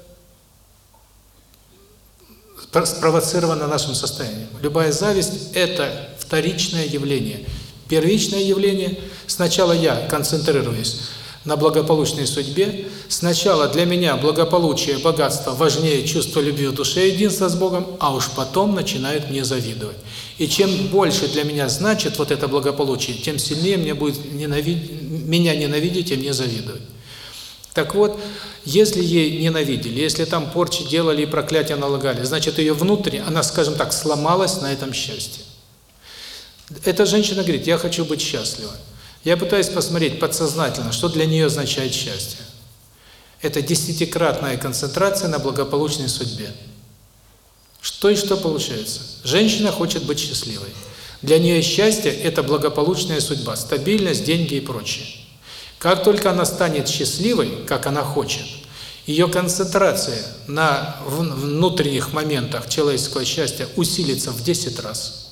спровоцировано нашим состоянием. Любая зависть – это вторичное явление. Первичное явление – сначала я концентрируюсь на благополучной судьбе. Сначала для меня благополучие, богатство важнее чувство любви в душе, единства с Богом, а уж потом начинает мне завидовать. И чем больше для меня значит вот это благополучие, тем сильнее мне будет ненавид... меня ненавидеть и мне завидовать. Так вот, если ей ненавидели, если там порчи делали и проклятия налагали, значит, ее внутренне, она, скажем так, сломалась на этом счастье. Эта женщина говорит, я хочу быть счастлива. Я пытаюсь посмотреть подсознательно, что для нее означает счастье. Это десятикратная концентрация на благополучной судьбе. Что и что получается? Женщина хочет быть счастливой. Для нее счастье – это благополучная судьба, стабильность, деньги и прочее. Как только она станет счастливой, как она хочет, ее концентрация на внутренних моментах человеческого счастья усилится в 10 раз.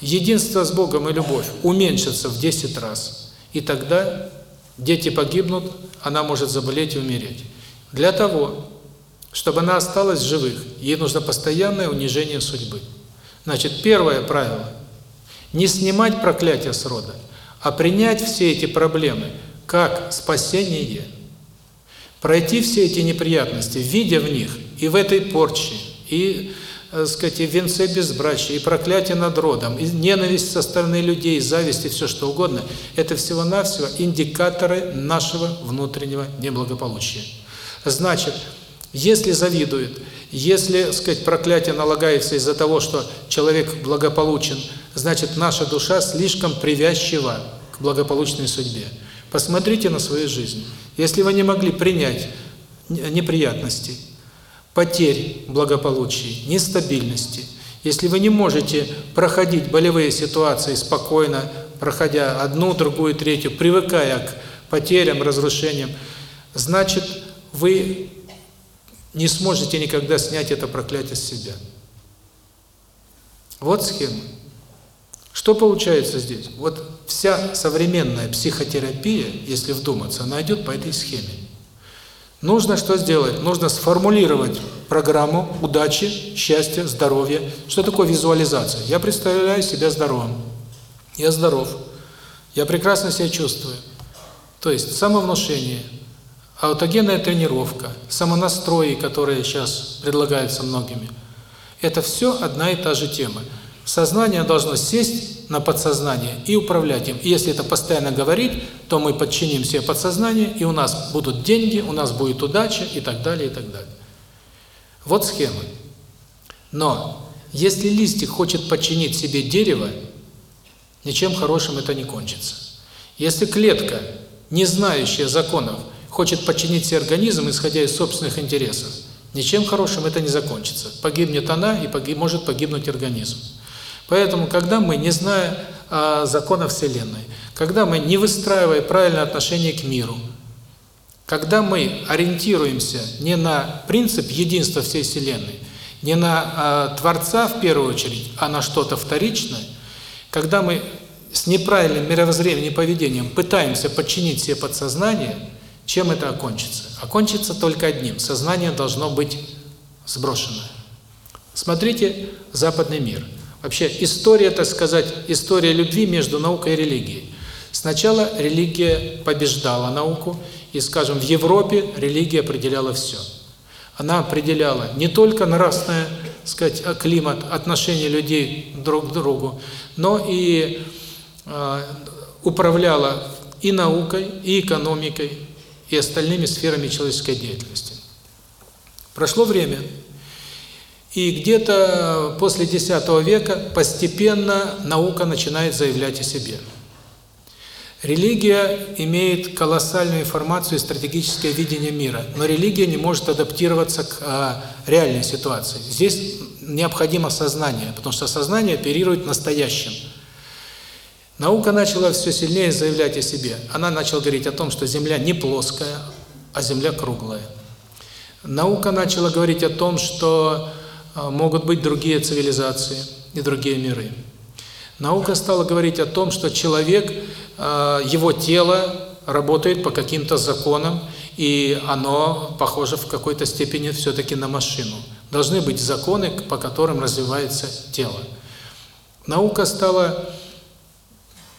Единство с Богом и любовь уменьшится в 10 раз. И тогда дети погибнут, она может заболеть и умереть. Для того, чтобы она осталась живых, ей нужно постоянное унижение судьбы. Значит, первое правило – не снимать проклятие с рода, а принять все эти проблемы как спасение – пройти все эти неприятности, видя в них и в этой порче, и, э, сказать, и в безбрачия, и проклятие над родом, и ненависть со стороны людей, зависть и все что угодно, это всего-навсего индикаторы нашего внутреннего неблагополучия. Значит, если завидует, если, сказать, проклятие налагается из-за того, что человек благополучен, значит, наша душа слишком привязчива к благополучной судьбе. Посмотрите на свою жизнь. Если вы не могли принять неприятности, потерь благополучия, нестабильности, если вы не можете проходить болевые ситуации спокойно, проходя одну, другую, третью, привыкая к потерям, разрушениям, значит, вы не сможете никогда снять это проклятие с себя. Вот схема. Что получается здесь? Вот вся современная психотерапия, если вдуматься, она идет по этой схеме. Нужно что сделать? Нужно сформулировать программу удачи, счастья, здоровья. Что такое визуализация? Я представляю себя здоровым. Я здоров. Я прекрасно себя чувствую. То есть самовнушение, аутогенная тренировка, самонастрои, которые сейчас предлагаются многими. Это все одна и та же тема. Сознание должно сесть на подсознание и управлять им. И если это постоянно говорить, то мы подчиним себе подсознание, и у нас будут деньги, у нас будет удача и так далее, и так далее. Вот схема. Но если листик хочет подчинить себе дерево, ничем хорошим это не кончится. Если клетка, не знающая законов, хочет подчинить себе организм, исходя из собственных интересов, ничем хорошим это не закончится. Погибнет она, и погиб, может погибнуть организм. Поэтому, когда мы, не зная а, закона Вселенной, когда мы не выстраивая правильное отношение к миру, когда мы ориентируемся не на принцип единства всей Вселенной, не на а, Творца в первую очередь, а на что-то вторичное, когда мы с неправильным мировоззрением и поведением пытаемся подчинить себе подсознание, чем это окончится? Окончится только одним – сознание должно быть сброшено. Смотрите западный мир – Вообще история, так сказать, история любви между наукой и религией. Сначала религия побеждала науку, и, скажем, в Европе религия определяла все. Она определяла не только нравственное, сказать, климат, отношения людей друг к другу, но и э, управляла и наукой, и экономикой, и остальными сферами человеческой деятельности. Прошло время, и где-то после X века постепенно наука начинает заявлять о себе. Религия имеет колоссальную информацию и стратегическое видение мира, но религия не может адаптироваться к а, реальной ситуации. Здесь необходимо сознание, потому что сознание оперирует настоящим. Наука начала все сильнее заявлять о себе. Она начала говорить о том, что Земля не плоская, а Земля круглая. Наука начала говорить о том, что могут быть другие цивилизации и другие миры. Наука стала говорить о том, что человек, а, его тело работает по каким-то законам, и оно похоже в какой-то степени все-таки на машину. Должны быть законы, по которым развивается тело. Наука стала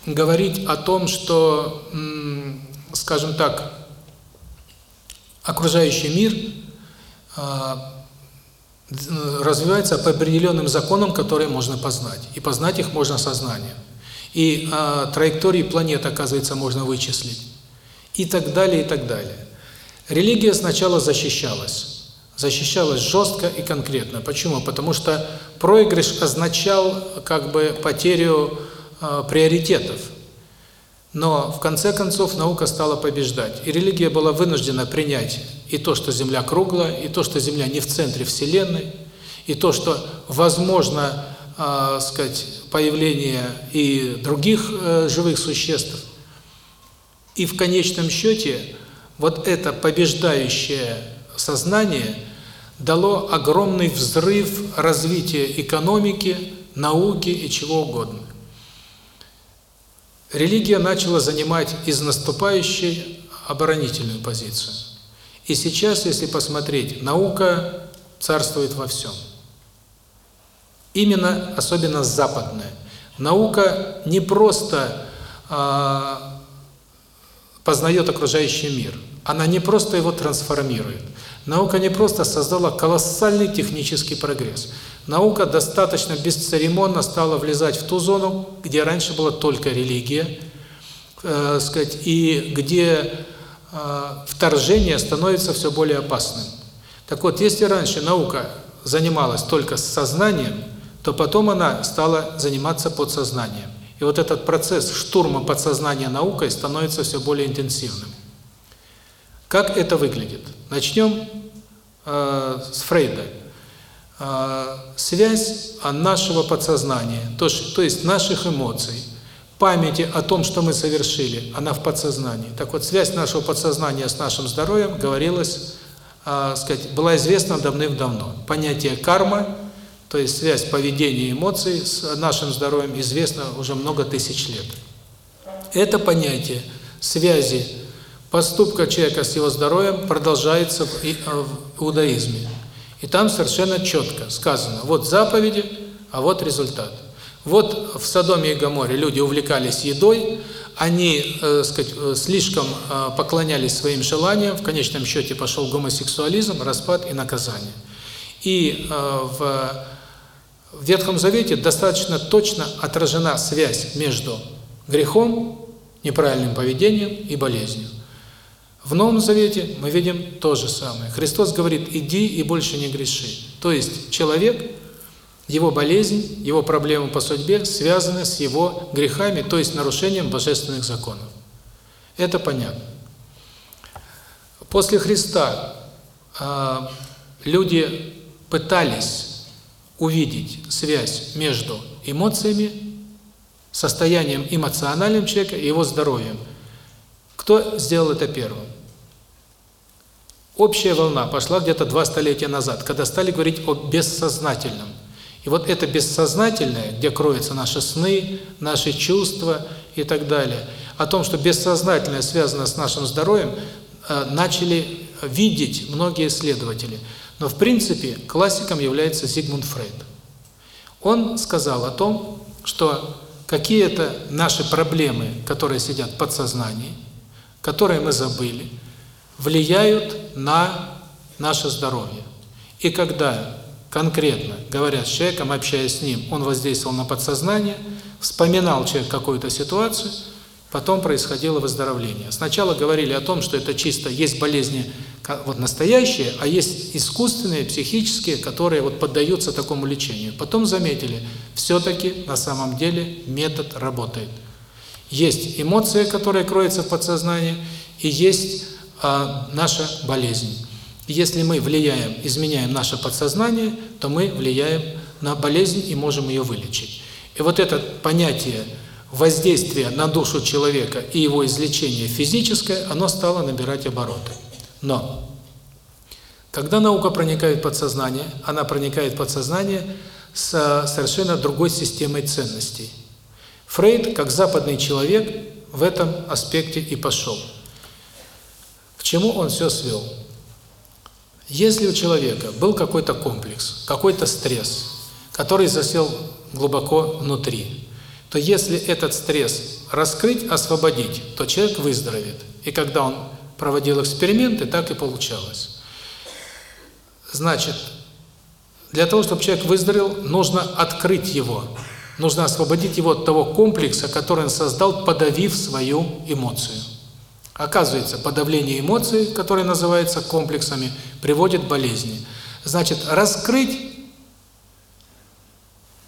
говорить о том, что, скажем так, окружающий мир а, развивается по определенным законам, которые можно познать. И познать их можно сознанием. И э, траектории планет, оказывается, можно вычислить. И так далее, и так далее. Религия сначала защищалась. Защищалась жестко и конкретно. Почему? Потому что проигрыш означал как бы потерю э, приоритетов. Но в конце концов наука стала побеждать. И религия была вынуждена принять и то, что Земля круглая, и то, что Земля не в центре Вселенной, и то, что возможно, э, сказать, появление и других э, живых существ. И в конечном счете вот эта побеждающая, сознание дало огромный взрыв развития экономики, науки и чего угодно. Религия начала занимать из наступающей оборонительную позицию. И сейчас, если посмотреть, наука царствует во всем. Именно, особенно западная. Наука не просто э, познает окружающий мир, она не просто его трансформирует. Наука не просто создала колоссальный технический прогресс. Наука достаточно бесцеремонно стала влезать в ту зону, где раньше была только религия, э, сказать, и где э, вторжение становится все более опасным. Так вот, если раньше наука занималась только сознанием, то потом она стала заниматься подсознанием. И вот этот процесс штурма подсознания наукой становится все более интенсивным. Как это выглядит? Начнем э, с Фрейда. Э, связь нашего подсознания, то, то есть наших эмоций, памяти о том, что мы совершили, она в подсознании. Так вот, связь нашего подсознания с нашим здоровьем говорилось, э, сказать, была известна давным-давно. Понятие карма, то есть связь поведения эмоций с нашим здоровьем, известно уже много тысяч лет. Это понятие связи поступка человека с его здоровьем продолжается в а, иудаизме. И там совершенно четко сказано, вот заповеди, а вот результат. Вот в Содоме и Гоморе люди увлекались едой, они, э, сказать, э, слишком э, поклонялись своим желаниям, в конечном счете пошел гомосексуализм, распад и наказание. И э, в, в Ветхом Завете достаточно точно отражена связь между грехом, неправильным поведением и болезнью. В Новом Завете мы видим то же самое. Христос говорит, иди и больше не греши. То есть человек, его болезнь, его проблемы по судьбе связаны с его грехами, то есть нарушением божественных законов. Это понятно. После Христа э, люди пытались увидеть связь между эмоциями, состоянием эмоциональным человека и его здоровьем – кто сделал это первым? Общая волна пошла где-то два столетия назад, когда стали говорить о бессознательном. И вот это бессознательное, где кроются наши сны, наши чувства и так далее, о том, что бессознательное связано с нашим здоровьем, э, начали видеть многие исследователи. Но в принципе классиком является Зигмунд Фрейд. Он сказал о том, что какие-то наши проблемы, которые сидят в подсознании, которые мы забыли, влияют на наше здоровье. И когда конкретно говорят с человеком, общаясь с ним, он воздействовал на подсознание, вспоминал человек какую-то ситуацию, потом происходило выздоровление. Сначала говорили о том, что это чисто есть болезни вот настоящие, а есть искусственные, психические, которые вот поддаются такому лечению. Потом заметили, все-таки на самом деле метод работает. Есть эмоция, которая кроется в подсознании, и есть а, наша болезнь. если мы влияем, изменяем наше подсознание, то мы влияем на болезнь и можем ее вылечить. И вот это понятие воздействия на душу человека и его излечение физическое, оно стало набирать обороты. Но когда наука проникает в подсознание, она проникает в подсознание с совершенно другой системой ценностей. Фрейд, как западный человек, в этом аспекте и пошел. К чему он все свел? Если у человека был какой-то комплекс, какой-то стресс, который засел глубоко внутри, то если этот стресс раскрыть, освободить, то человек выздоровеет. И когда он проводил эксперименты, так и получалось. Значит, для того, чтобы человек выздоровел, нужно открыть его, Нужно освободить его от того комплекса, который он создал, подавив свою эмоцию. Оказывается, подавление эмоций, которое называется комплексами, приводит к болезни. Значит, раскрыть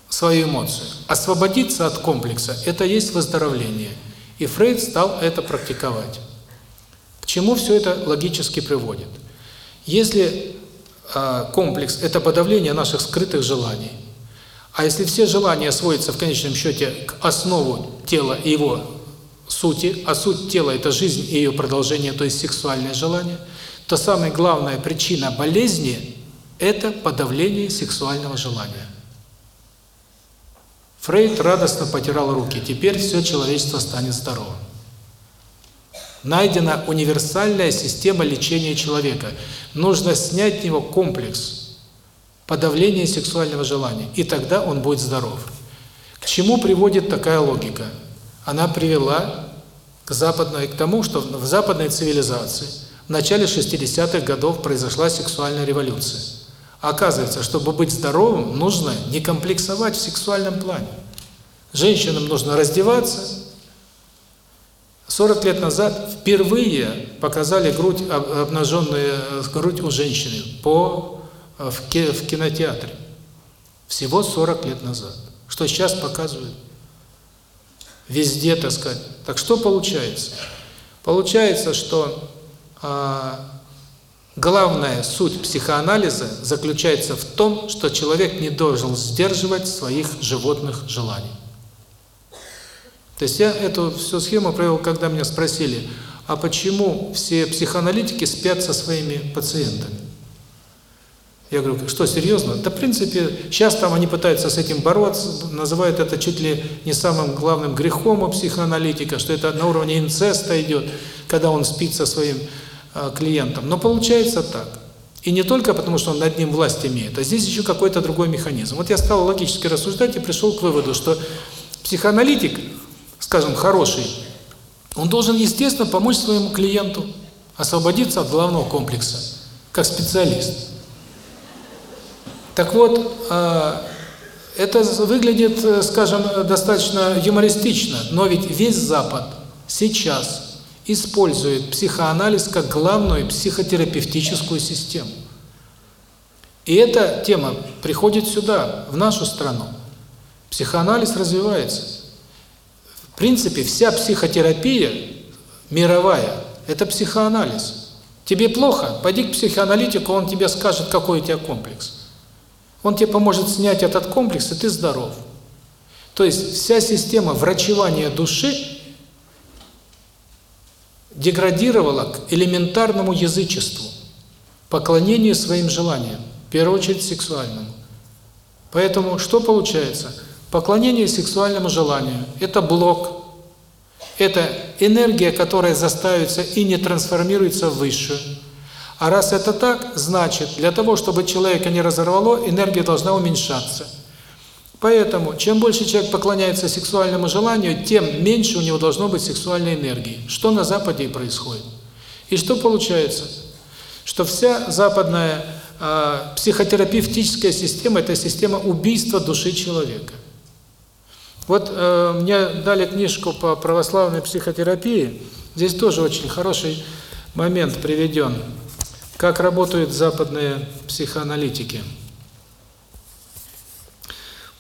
свою эмоцию, освободиться от комплекса – это есть выздоровление. И Фрейд стал это практиковать. К чему все это логически приводит? Если э, комплекс – это подавление наших скрытых желаний, а если все желания сводятся в конечном счете к основу тела и его сути, а суть тела – это жизнь и ее продолжение, то есть сексуальное желание, что самая главная причина болезни – это подавление сексуального желания. Фрейд радостно потирал руки. Теперь все человечество станет здоровым. Найдена универсальная система лечения человека. Нужно снять с него комплекс подавления сексуального желания, и тогда он будет здоров. К чему приводит такая логика? Она привела к западной, к тому, что в западной цивилизации в начале 60-х годов произошла сексуальная революция. Оказывается, чтобы быть здоровым, нужно не комплексовать в сексуальном плане. Женщинам нужно раздеваться. 40 лет назад впервые показали грудь, обнаженную э, грудь у женщины по, в, в кинотеатре. Всего 40 лет назад. Что сейчас показывают? Везде, так сказать. Так что получается? Получается, что а, Главная суть психоанализа заключается в том, что человек не должен сдерживать своих животных желаний. То есть я эту всю схему провел, когда меня спросили, а почему все психоаналитики спят со своими пациентами? Я говорю, что, серьезно? Да, в принципе, сейчас там они пытаются с этим бороться, называют это чуть ли не самым главным грехом у психоаналитика, что это на уровне инцеста идет, когда он спит со своим э, клиентом. Но получается так. И не только потому, что он над ним власть имеет, а здесь еще какой-то другой механизм. Вот я стал логически рассуждать и пришел к выводу, что психоаналитик скажем, хороший, он должен, естественно, помочь своему клиенту освободиться от главного комплекса, как специалист. Так вот, а, это выглядит, скажем, достаточно юмористично, но ведь весь Запад сейчас использует психоанализ как главную психотерапевтическую систему. И эта тема приходит сюда, в нашу страну. Психоанализ развивается принципе, вся психотерапия мировая – это психоанализ. Тебе плохо? Пойди к психоаналитику, он тебе скажет, какой у тебя комплекс. Он тебе поможет снять этот комплекс, и ты здоров. То есть вся система врачевания души деградировала к элементарному язычеству, поклонению своим желаниям, в первую очередь сексуальному. Поэтому что получается? Поклонение сексуальному желанию – это блок, это энергия, которая заставится и не трансформируется в высшую. А раз это так, значит, для того, чтобы человека не разорвало, энергия должна уменьшаться. Поэтому, чем больше человек поклоняется сексуальному желанию, тем меньше у него должно быть сексуальной энергии. Что на Западе и происходит. И что получается? Что вся западная э, психотерапевтическая система – это система убийства души человека. Вот э, мне дали книжку по православной психотерапии. Здесь тоже очень хороший момент приведен. Как работают западные психоаналитики.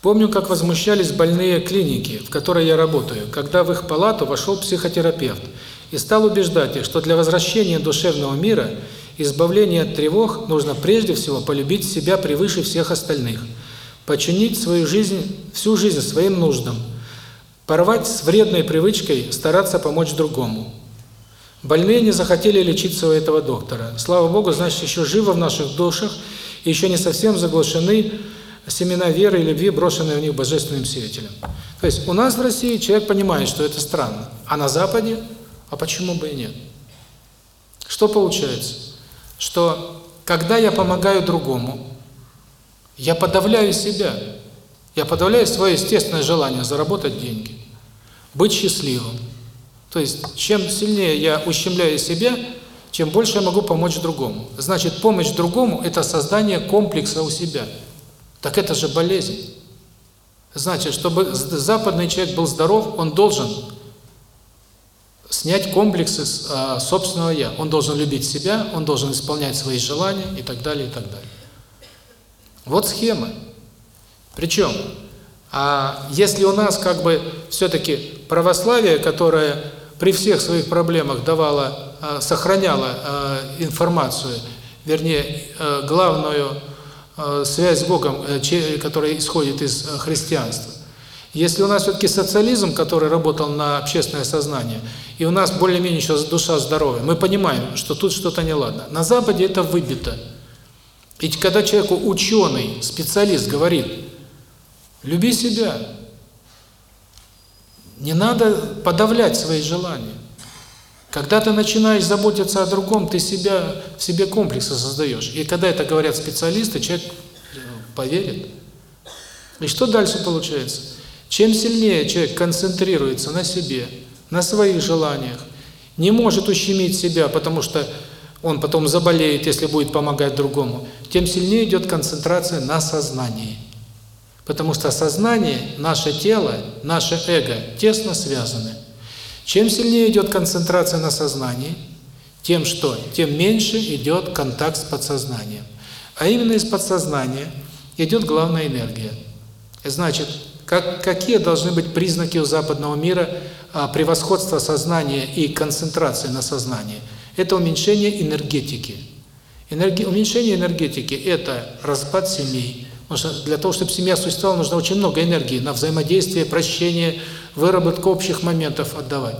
Помню, как возмущались больные клиники, в которой я работаю, когда в их палату вошел психотерапевт и стал убеждать их, что для возвращения душевного мира, избавления от тревог, нужно прежде всего полюбить себя превыше всех остальных – подчинить свою жизнь, всю жизнь своим нуждам, порвать с вредной привычкой стараться помочь другому. Больные не захотели лечиться у этого доктора. Слава Богу, значит, еще живо в наших душах, и еще не совсем заглушены семена веры и любви, брошенные в них божественным сеятелем. То есть у нас в России человек понимает, что это странно, а на Западе, а почему бы и нет? Что получается? Что когда я помогаю другому, я подавляю себя. Я подавляю свое естественное желание заработать деньги, быть счастливым. То есть, чем сильнее я ущемляю себя, чем больше я могу помочь другому. Значит, помощь другому – это создание комплекса у себя. Так это же болезнь. Значит, чтобы западный человек был здоров, он должен снять комплексы а, собственного «я». Он должен любить себя, он должен исполнять свои желания и так далее, и так далее. Вот схема. Причем, а если у нас как бы все-таки православие, которое при всех своих проблемах давало, а, сохраняло а, информацию, вернее, а, главную связь с Богом, которая исходит из христианства. Если у нас все-таки социализм, который работал на общественное сознание, и у нас более-менее еще душа здоровая, мы понимаем, что тут что-то неладно. На Западе это выбито. Ведь когда человеку ученый, специалист говорит, люби себя, не надо подавлять свои желания. Когда ты начинаешь заботиться о другом, ты себя в себе комплексы создаешь. И когда это говорят специалисты, человек э, поверит. И что дальше получается? Чем сильнее человек концентрируется на себе, на своих желаниях, не может ущемить себя, потому что он потом заболеет, если будет помогать другому, тем сильнее идет концентрация на сознании. Потому что сознание, наше тело, наше эго тесно связаны. Чем сильнее идет концентрация на сознании, тем что? Тем меньше идет контакт с подсознанием. А именно из подсознания идет главная энергия. Значит, как, какие должны быть признаки у западного мира а, превосходства сознания и концентрации на сознании? Это уменьшение энергетики. Энерги... Уменьшение энергетики – это распад семей, Потому что для того, чтобы семья существовала, нужно очень много энергии на взаимодействие, прощение, выработку общих моментов отдавать.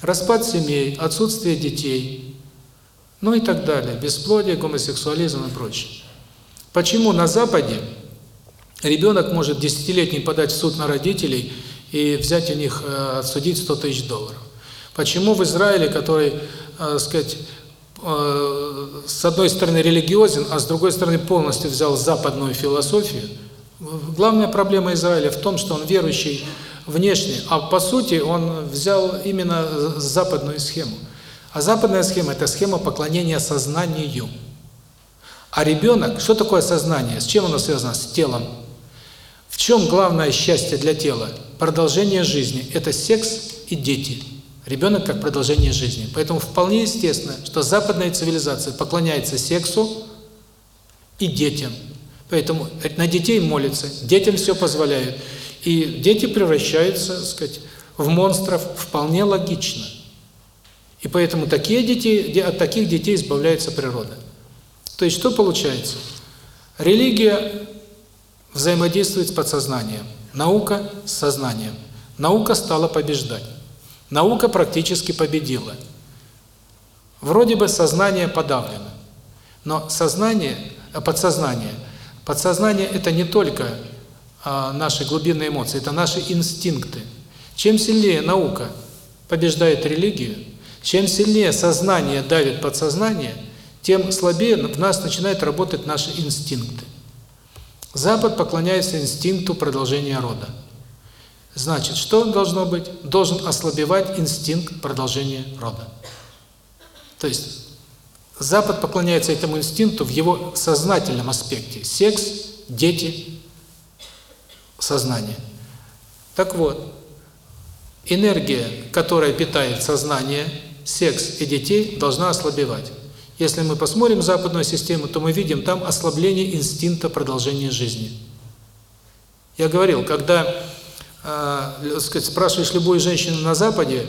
Распад семей, отсутствие детей, ну и так далее, бесплодие, гомосексуализм и прочее. Почему на Западе ребенок может десятилетний подать в суд на родителей и взять у них, э, отсудить 100 тысяч долларов? Почему в Израиле, который, э, сказать, с одной стороны религиозен, а с другой стороны полностью взял западную философию. Главная проблема Израиля в том, что он верующий внешне, а по сути он взял именно западную схему. А западная схема – это схема поклонения сознанию. А ребенок, что такое сознание? С чем оно связано? С телом. В чем главное счастье для тела? Продолжение жизни – это секс и дети. Ребенок как продолжение жизни. Поэтому вполне естественно, что западная цивилизация поклоняется сексу и детям. Поэтому на детей молятся, детям все позволяют. И дети превращаются, так сказать, в монстров вполне логично. И поэтому такие дети, от таких детей избавляется природа. То есть что получается? Религия взаимодействует с подсознанием, наука с сознанием. Наука стала побеждать. Наука практически победила. Вроде бы сознание подавлено. Но сознание, а подсознание, подсознание – это не только а, наши глубинные эмоции, это наши инстинкты. Чем сильнее наука побеждает религию, чем сильнее сознание давит подсознание, тем слабее в нас начинают работать наши инстинкты. Запад поклоняется инстинкту продолжения рода. Значит, что должно быть? Должен ослабевать инстинкт продолжения рода. То есть Запад поклоняется этому инстинкту в его сознательном аспекте. Секс, дети, сознание. Так вот, энергия, которая питает сознание, секс и детей, должна ослабевать. Если мы посмотрим западную систему, то мы видим там ослабление инстинкта продолжения жизни. Я говорил, когда э, сказать, спрашиваешь любую женщину на Западе,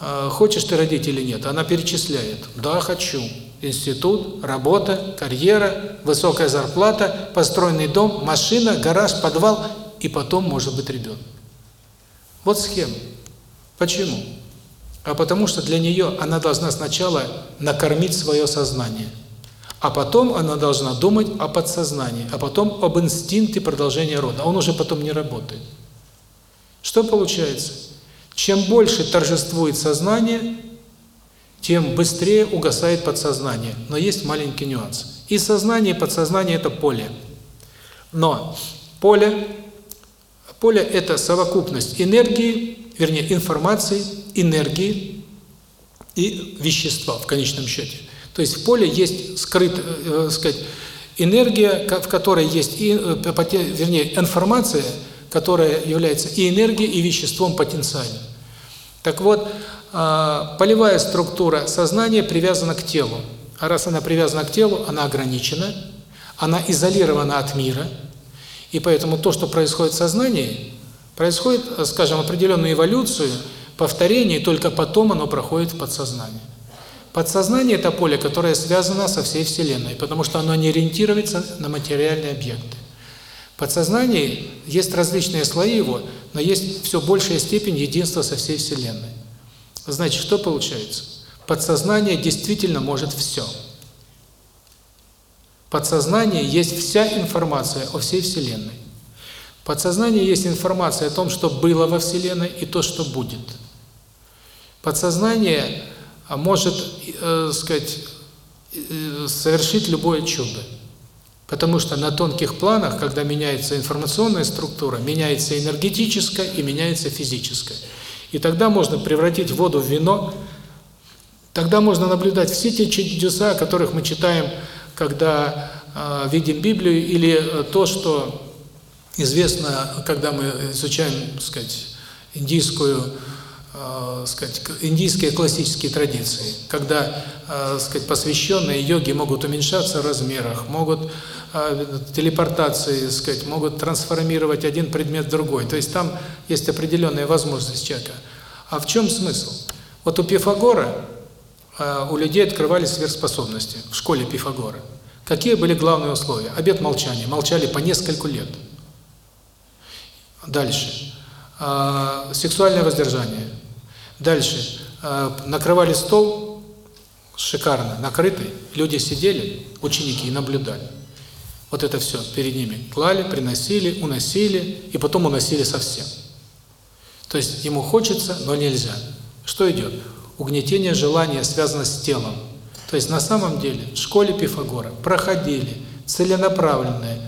э, хочешь ты родить или нет, она перечисляет. Да, хочу. Институт, работа, карьера, высокая зарплата, построенный дом, машина, гараж, подвал и потом может быть ребенок. Вот схема. Почему? А потому что для нее она должна сначала накормить свое сознание. А потом она должна думать о подсознании, а потом об инстинкте продолжения рода. Он уже потом не работает. Что получается? Чем больше торжествует сознание, тем быстрее угасает подсознание. Но есть маленький нюанс. И сознание, и подсознание – это поле. Но поле, поле – это совокупность энергии, вернее, информации, энергии и вещества в конечном счете. То есть в поле есть скрытая, э, э, сказать, энергия, в которой есть, и, э, вернее, информация – которая является и энергией, и веществом потенциальным. Так вот, а, полевая структура сознания привязана к телу. А раз она привязана к телу, она ограничена, она изолирована от мира, и поэтому то, что происходит в сознании, происходит, скажем, определенную эволюцию, повторение, и только потом оно проходит в подсознание. Подсознание – это поле, которое связано со всей Вселенной, потому что оно не ориентируется на материальные объекты. В подсознании есть различные слои его, но есть все большая степень единства со всей Вселенной. Значит, что получается? Подсознание действительно может все. Подсознание есть вся информация о всей Вселенной. Подсознание есть информация о том, что было во Вселенной и то, что будет. Подсознание а, может, э, сказать, э, совершить любое чудо. Потому что на тонких планах, когда меняется информационная структура, меняется энергетическая и меняется физическая. И тогда можно превратить воду в вино, тогда можно наблюдать все те чудеса, о которых мы читаем, когда э, видим Библию, или э, то, что известно, когда мы изучаем, так сказать, индийскую, э, сказать, индийские классические традиции, когда, э, сказать, посвященные йоги могут уменьшаться в размерах, могут телепортации, сказать, могут трансформировать один предмет в другой. То есть там есть определенная возможность человека. А в чем смысл? Вот у Пифагора э, у людей открывались сверхспособности в школе Пифагора. Какие были главные условия? Обет молчания. Молчали по несколько лет. Дальше. Э, сексуальное воздержание. Дальше. Накрывали стол шикарно, накрытый. Люди сидели, ученики, и наблюдали. Вот это все перед ними клали, приносили, уносили, и потом уносили совсем. То есть ему хочется, но нельзя. Что идет? Угнетение желания связано с телом. То есть на самом деле в школе Пифагора проходили целенаправленные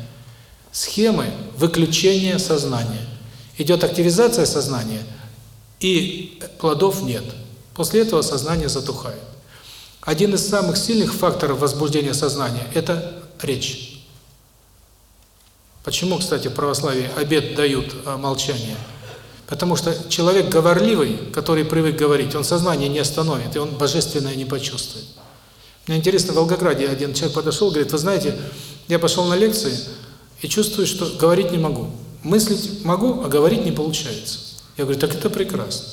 схемы выключения сознания. Идет активизация сознания, и плодов нет. После этого сознание затухает. Один из самых сильных факторов возбуждения сознания – это речь. Почему, кстати, в православии обед дают а, молчание? Потому что человек говорливый, который привык говорить, он сознание не остановит, и он божественное не почувствует. Мне интересно, в Волгограде один человек подошел, говорит, вы знаете, я пошел на лекции и чувствую, что говорить не могу. Мыслить могу, а говорить не получается. Я говорю, так это прекрасно.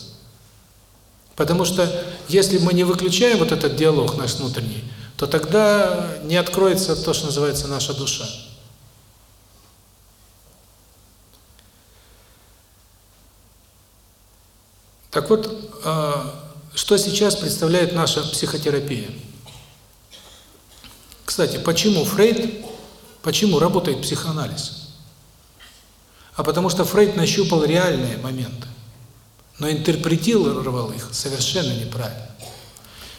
Потому что если мы не выключаем вот этот диалог наш внутренний, то тогда не откроется то, что называется наша душа. Так вот, а, что сейчас представляет наша психотерапия? Кстати, почему Фрейд, почему работает психоанализ? А потому что Фрейд нащупал реальные моменты, но интерпретировал их совершенно неправильно.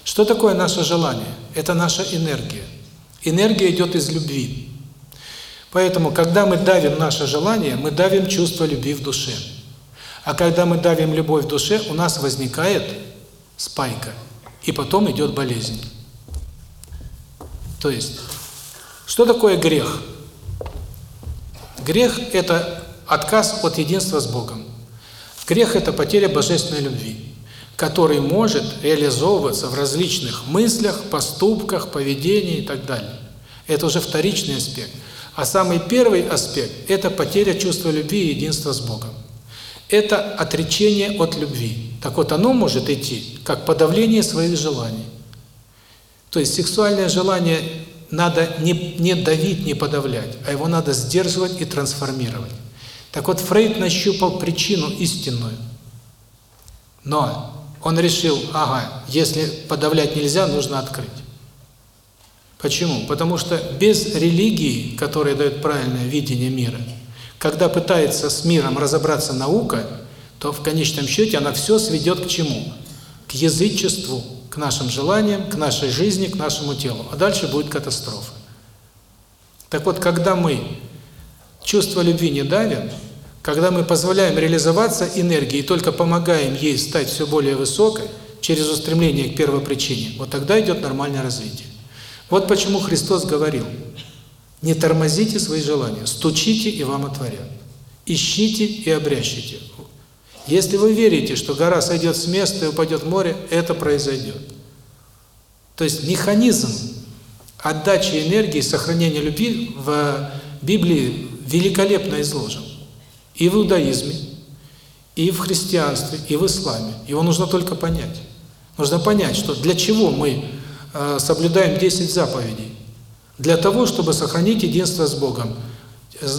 Что такое наше желание? Это наша энергия. Энергия идет из любви. Поэтому, когда мы давим наше желание, мы давим чувство любви в душе. А когда мы давим любовь в душе, у нас возникает спайка, и потом идет болезнь. То есть, что такое грех? Грех – это отказ от единства с Богом. Грех – это потеря божественной любви, который может реализовываться в различных мыслях, поступках, поведении и так далее. Это уже вторичный аспект. А самый первый аспект – это потеря чувства любви и единства с Богом это отречение от любви. Так вот, оно может идти как подавление своих желаний. То есть сексуальное желание надо не, не давить, не подавлять, а его надо сдерживать и трансформировать. Так вот, Фрейд нащупал причину истинную. Но он решил, ага, если подавлять нельзя, нужно открыть. Почему? Потому что без религии, которая дает правильное видение мира – когда пытается с миром разобраться наука, то в конечном счете она все сведет к чему? К язычеству, к нашим желаниям, к нашей жизни, к нашему телу. А дальше будет катастрофа. Так вот, когда мы чувство любви не давим, когда мы позволяем реализоваться энергии и только помогаем ей стать все более высокой, через устремление к первопричине, вот тогда идет нормальное развитие. Вот почему Христос говорил – не тормозите свои желания, стучите, и вам отворят. Ищите и обрящите. Если вы верите, что гора сойдет с места и упадет в море, это произойдет. То есть механизм отдачи энергии, сохранения любви в Библии великолепно изложен. И в иудаизме, и в христианстве, и в исламе. Его нужно только понять. Нужно понять, что для чего мы э, соблюдаем 10 заповедей. Для того, чтобы сохранить единство с Богом.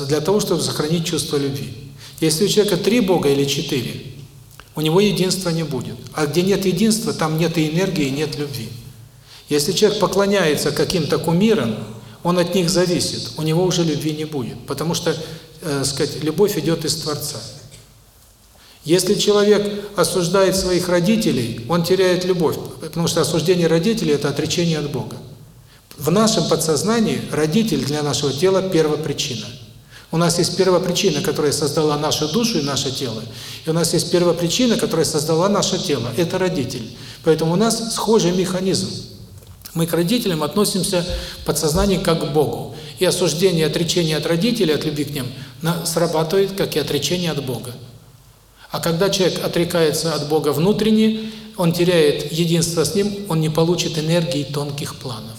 для того, чтобы сохранить чувство любви. Если у человека три Бога или четыре, у него единства не будет. А где нет единства, там нет и энергии, нет любви. Если человек поклоняется каким-то кумирам, он от них зависит, у него уже любви не будет, потому что, э, сказать, любовь идет из Творца. Если человек осуждает своих родителей, он теряет любовь, потому что осуждение родителей – это отречение от Бога. В нашем подсознании родитель для нашего тела – первопричина. У нас есть первопричина, которая создала нашу душу и наше тело, и у нас есть первопричина, которая создала наше тело – это родитель. Поэтому у нас схожий механизм. Мы к родителям относимся в подсознании как к Богу. И осуждение, отречение от родителей, от любви к ним, срабатывает, как и отречение от Бога. А когда человек отрекается от Бога внутренне, он теряет единство с Ним, он не получит энергии тонких планов.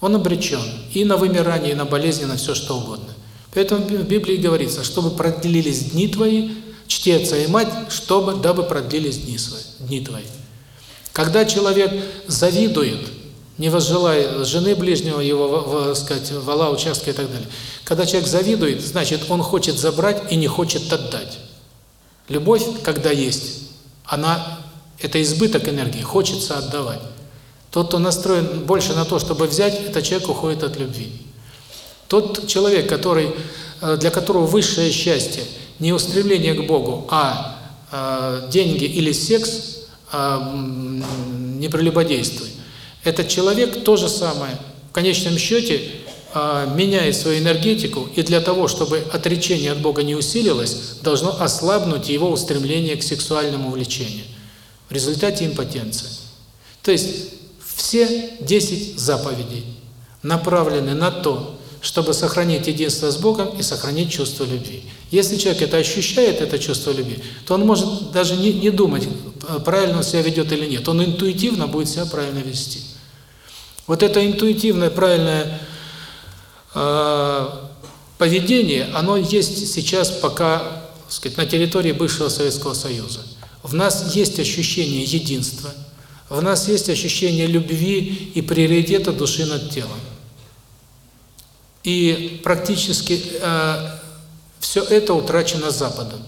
Он обречен и на вымирание, и на болезни, и на все что угодно. Поэтому в Библии говорится, чтобы продлились дни твои, чти отца и мать, чтобы, дабы продлились дни, свои, дни твои. Когда человек завидует, не возжелая жены ближнего, его, сказать, вала, участка и так далее. Когда человек завидует, значит, он хочет забрать и не хочет отдать. Любовь, когда есть, она это избыток энергии, хочется отдавать. Тот, кто настроен больше на то, чтобы взять, этот человек уходит от любви. Тот человек, который э, для которого высшее счастье не устремление к Богу, а э, деньги или секс, э, не прелюбодействуй. Этот человек то же самое. В конечном счете а, меняет свою энергетику, и для того, чтобы отречение от Бога не усилилось, должно ослабнуть его устремление к сексуальному влечению. В результате импотенция. То есть все 10 заповедей направлены на то, чтобы сохранить единство с Богом и сохранить чувство любви. Если человек это ощущает, это чувство любви, то он может даже не, не думать, правильно он себя ведет или нет. Он интуитивно будет себя правильно вести. Вот это интуитивное, правильное Э, поведение, оно есть сейчас пока, сказать, на территории бывшего Советского Союза. В нас есть ощущение единства, в нас есть ощущение любви и приоритета души над телом. И практически э, все это утрачено Западом.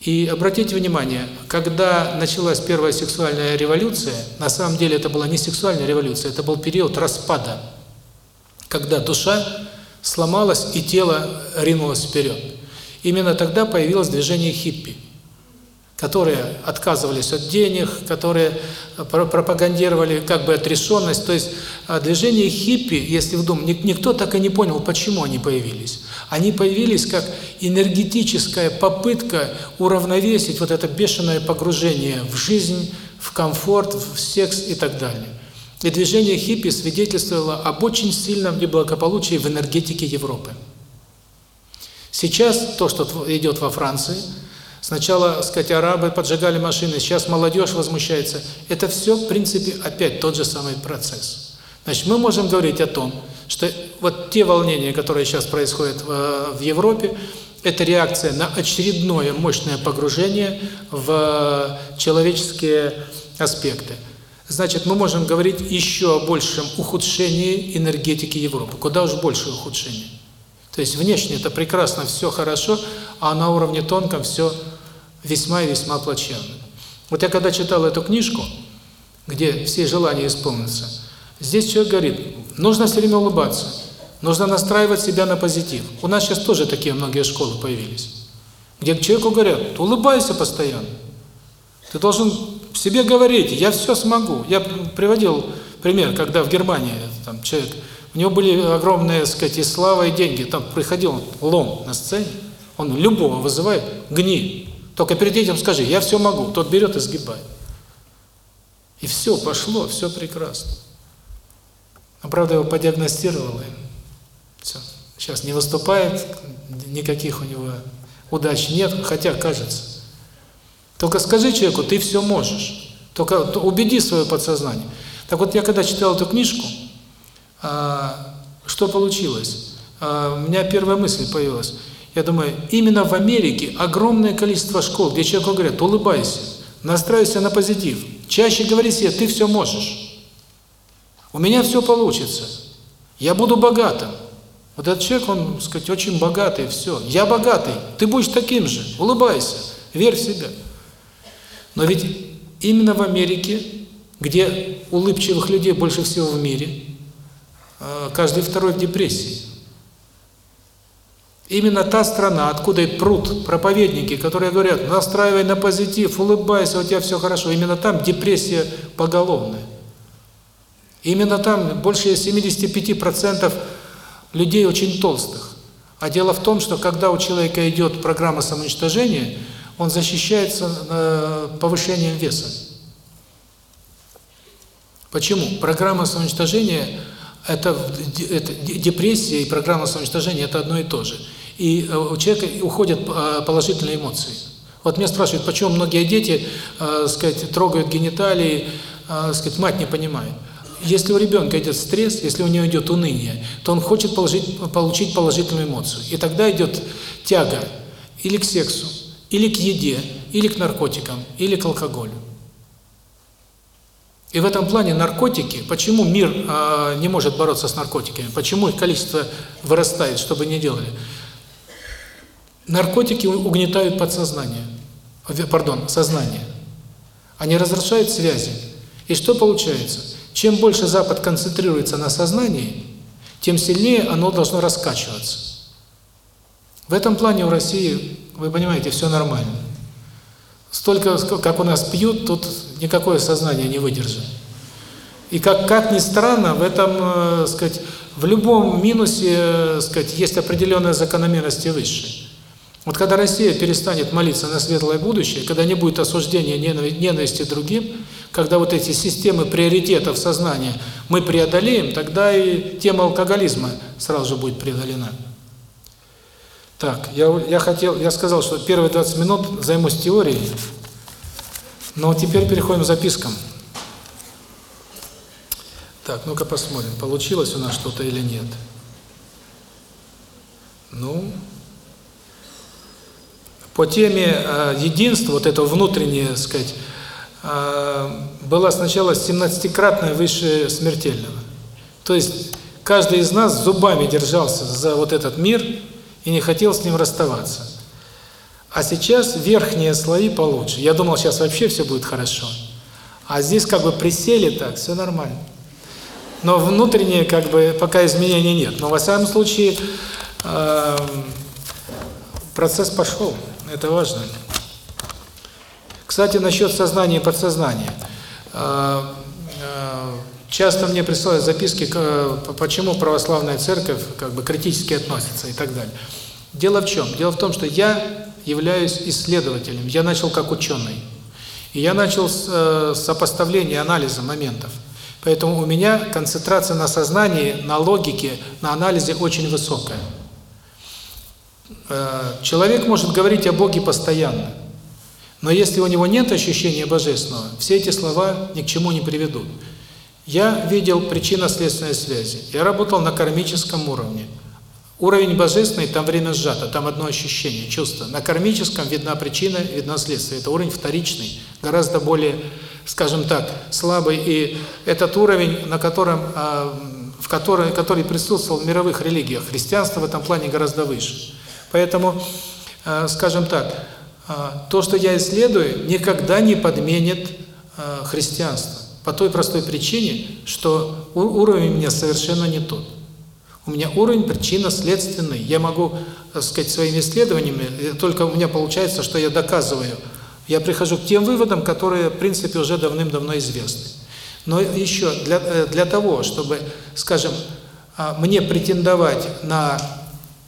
И обратите внимание, когда началась первая сексуальная революция, на самом деле это была не сексуальная революция, это был период распада когда душа сломалась и тело ринулось вперед. Именно тогда появилось движение хиппи, которые отказывались от денег, которые пропагандировали как бы отрешенность. То есть а, движение хиппи, если вдумать, никто так и не понял, почему они появились. Они появились как энергетическая попытка уравновесить вот это бешеное погружение в жизнь, в комфорт, в секс и так далее. И движение хиппи свидетельствовало об очень сильном неблагополучии в энергетике Европы. Сейчас то, что идет во Франции, сначала, сказать, арабы поджигали машины, сейчас молодежь возмущается. Это все, в принципе, опять тот же самый процесс. Значит, мы можем говорить о том, что вот те волнения, которые сейчас происходят в, в Европе, это реакция на очередное мощное погружение в человеческие аспекты значит, мы можем говорить еще о большем ухудшении энергетики Европы. Куда уж больше ухудшения. То есть внешне это прекрасно, все хорошо, а на уровне тонком все весьма и весьма плачевно. Вот я когда читал эту книжку, где все желания исполнятся, здесь человек говорит, нужно все время улыбаться, нужно настраивать себя на позитив. У нас сейчас тоже такие многие школы появились, где к человеку говорят, улыбайся постоянно. Ты должен себе говорить, я все смогу. Я приводил пример, когда в Германии там человек, у него были огромные, так сказать, и слава, и деньги. Там приходил лом на сцене, он любого вызывает, гни. Только перед этим скажи, я все могу. Тот берет и сгибает. И все, пошло, все прекрасно. Но, правда, его подиагностировал, и все. Сейчас не выступает, никаких у него удач нет, хотя кажется. Только скажи человеку, ты все можешь. Только убеди свое подсознание. Так вот, я когда читал эту книжку, а, что получилось? А, у меня первая мысль появилась. Я думаю, именно в Америке огромное количество школ, где человеку говорят, улыбайся, настройся на позитив, чаще говори себе, ты все можешь. У меня все получится. Я буду богатым. Вот этот человек, он, так сказать, очень богатый, все. Я богатый, ты будешь таким же, улыбайся, верь в себя. Но ведь именно в Америке, где улыбчивых людей больше всего в мире, э, каждый второй в депрессии. Именно та страна, откуда и прут проповедники, которые говорят, настраивай на позитив, улыбайся, у тебя все хорошо. Именно там депрессия поголовная. Именно там больше 75% людей очень толстых. А дело в том, что когда у человека идет программа самоуничтожения, он защищается э, повышением веса. Почему? Программа самоуничтожения это, это депрессия и программа самоуничтожения это одно и то же. И э, у человека уходят э, положительные эмоции. Вот меня спрашивают, почему многие дети, э, сказать, трогают гениталии, э, сказать, мать не понимает. Если у ребенка идет стресс, если у него идет уныние, то он хочет положить, получить положительную эмоцию. И тогда идет тяга или к сексу, или к еде, или к наркотикам, или к алкоголю. И в этом плане наркотики, почему мир э, не может бороться с наркотиками, почему их количество вырастает, чтобы не делали? Наркотики угнетают подсознание, пардон, сознание. Они разрушают связи. И что получается? Чем больше Запад концентрируется на сознании, тем сильнее оно должно раскачиваться. В этом плане в России, вы понимаете, все нормально. Столько, как у нас пьют, тут никакое сознание не выдержит. И как, как ни странно, в этом, э, сказать, в любом минусе, э, сказать, есть определенная закономерность высшие. Вот когда Россия перестанет молиться на светлое будущее, когда не будет осуждения ненависти другим, когда вот эти системы приоритетов сознания мы преодолеем, тогда и тема алкоголизма сразу же будет преодолена. Так, я, я хотел, я сказал, что первые 20 минут займусь теорией, но теперь переходим к запискам. Так, ну-ка посмотрим, получилось у нас что-то или нет. Ну, по теме э, единства, вот это внутреннее, сказать, э, была сначала 17-кратная выше смертельного. То есть каждый из нас зубами держался за вот этот мир и не хотел с ним расставаться. А сейчас верхние слои получше. Я думал, сейчас вообще все будет хорошо. А здесь как бы присели так, все нормально. Но внутреннее как бы пока изменений нет. Но во всяком случае э, процесс пошел. Это важно. Кстати, насчет сознания и подсознания. А, а, часто мне присылают записки, почему православная церковь как бы критически относится и так далее. Дело в чем? Дело в том, что я являюсь исследователем, я начал как ученый. И я начал с э, сопоставления, анализа моментов. Поэтому у меня концентрация на сознании, на логике, на анализе очень высокая. Э, человек может говорить о Боге постоянно, но если у него нет ощущения Божественного, все эти слова ни к чему не приведут. Я видел причинно-следственные связи. Я работал на кармическом уровне. Уровень божественный, там время сжато, там одно ощущение, чувство. На кармическом видна причина, видно следствие. Это уровень вторичный, гораздо более, скажем так, слабый. И этот уровень, на котором, а, в который, который присутствовал в мировых религиях, христианство в этом плане гораздо выше. Поэтому, э, скажем так, э, то, что я исследую, никогда не подменит христианство. По той простой причине, что уровень у меня совершенно не тот. У меня уровень причинно-следственный. Я могу, так сказать, своими исследованиями, только у меня получается, что я доказываю. Я прихожу к тем выводам, которые, в принципе, уже давным-давно известны. Но еще для, для того, чтобы, скажем, мне претендовать на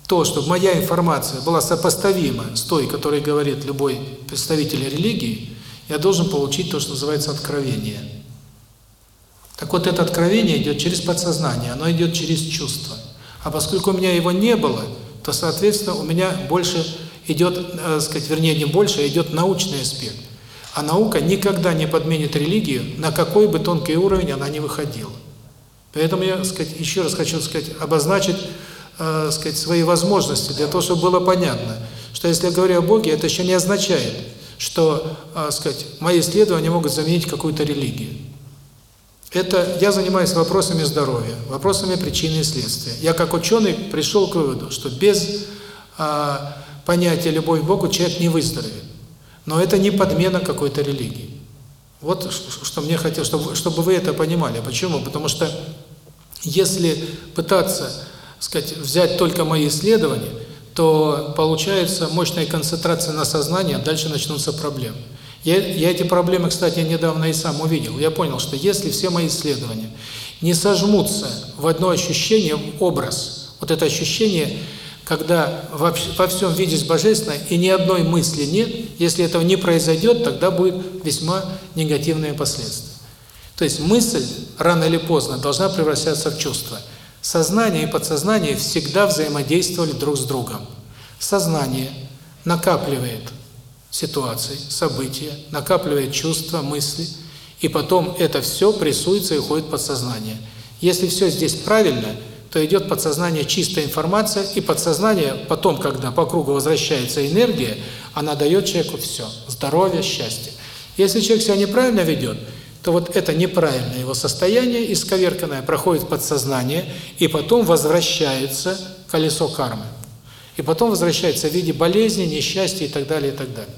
то, чтобы моя информация была сопоставима с той, которой говорит любой представитель религии, я должен получить то, что называется откровение. Так вот, это откровение идет через подсознание, оно идет через чувство. А поскольку у меня его не было, то, соответственно, у меня больше идет, э, сказать, вернее, не больше, а идет научный аспект. А наука никогда не подменит религию, на какой бы тонкий уровень она ни выходила. Поэтому я, сказать, еще раз хочу сказать, обозначить э, сказать, свои возможности, для того, чтобы было понятно, что если я говорю о Боге, это еще не означает, что, э, сказать, мои исследования могут заменить какую-то религию. Это я занимаюсь вопросами здоровья, вопросами причины и следствия. Я как ученый пришел к выводу, что без а, понятия любовь к Богу человек не выздоровеет. Но это не подмена какой-то религии. Вот что мне хотелось, чтобы, чтобы вы это понимали. Почему? Потому что если пытаться, сказать, взять только мои исследования, то получается мощная концентрация на сознании, а дальше начнутся проблемы. Я, я эти проблемы, кстати, недавно и сам увидел. Я понял, что если все мои исследования не сожмутся в одно ощущение, в образ, вот это ощущение, когда во, во всем видишь Божественное и ни одной мысли нет, если этого не произойдет, тогда будет весьма негативные последствия. То есть мысль рано или поздно должна превращаться в чувство. Сознание и подсознание всегда взаимодействовали друг с другом. Сознание накапливает ситуации, события, накапливает чувства, мысли, и потом это все прессуется и уходит в подсознание. Если все здесь правильно, то идет подсознание чистая информация, и подсознание потом, когда по кругу возвращается энергия, она дает человеку все – здоровье, счастье. Если человек себя неправильно ведет, то вот это неправильное его состояние, исковерканное, проходит подсознание, и потом возвращается колесо кармы. И потом возвращается в виде болезни, несчастья и так далее, и так далее.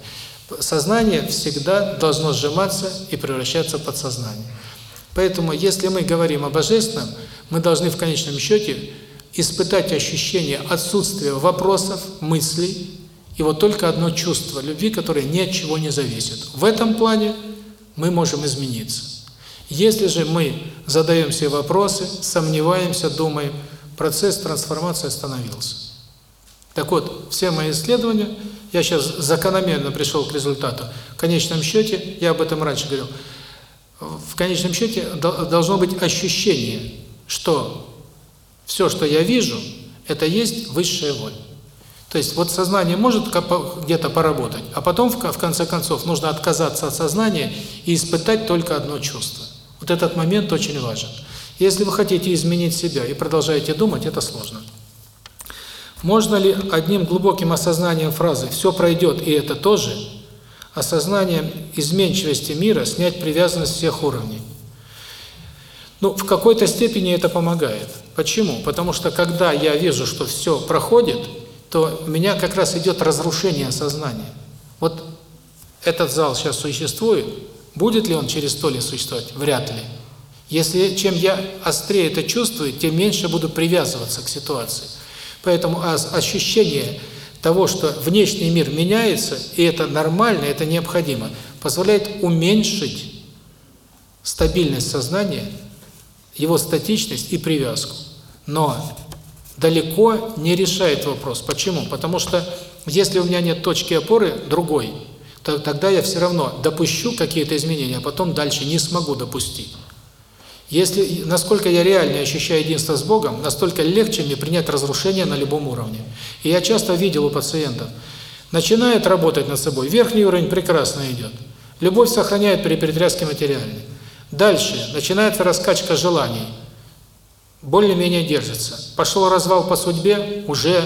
Сознание всегда должно сжиматься и превращаться в подсознание. Поэтому, если мы говорим о Божественном, мы должны в конечном счете испытать ощущение отсутствия вопросов, мыслей, и вот только одно чувство любви, которое ни от чего не зависит. В этом плане мы можем измениться. Если же мы задаем себе вопросы, сомневаемся, думаем, процесс трансформации остановился. Так вот, все мои исследования, я сейчас закономерно пришел к результату. В конечном счете, я об этом раньше говорил, в конечном счете должно быть ощущение, что все, что я вижу, это есть высшая воля. То есть вот сознание может где-то поработать, а потом в конце концов нужно отказаться от сознания и испытать только одно чувство. Вот этот момент очень важен. Если вы хотите изменить себя и продолжаете думать, это сложно. Можно ли одним глубоким осознанием фразы «все пройдет, и это тоже» осознанием изменчивости мира снять привязанность всех уровней? Ну, в какой-то степени это помогает. Почему? Потому что когда я вижу, что все проходит, то у меня как раз идет разрушение сознания. Вот этот зал сейчас существует, будет ли он через сто лет существовать? Вряд ли. Если чем я острее это чувствую, тем меньше буду привязываться к ситуации. Поэтому ощущение того, что внешний мир меняется, и это нормально, это необходимо, позволяет уменьшить стабильность сознания, его статичность и привязку. Но далеко не решает вопрос. Почему? Потому что если у меня нет точки опоры другой, то тогда я все равно допущу какие-то изменения, а потом дальше не смогу допустить. Если насколько я реально ощущаю единство с Богом, настолько легче мне принять разрушение на любом уровне. И я часто видел у пациентов, начинает работать над собой, верхний уровень прекрасно идет. Любовь сохраняет при перетряске материальной. Дальше начинается раскачка желаний. Более-менее держится. Пошел развал по судьбе, уже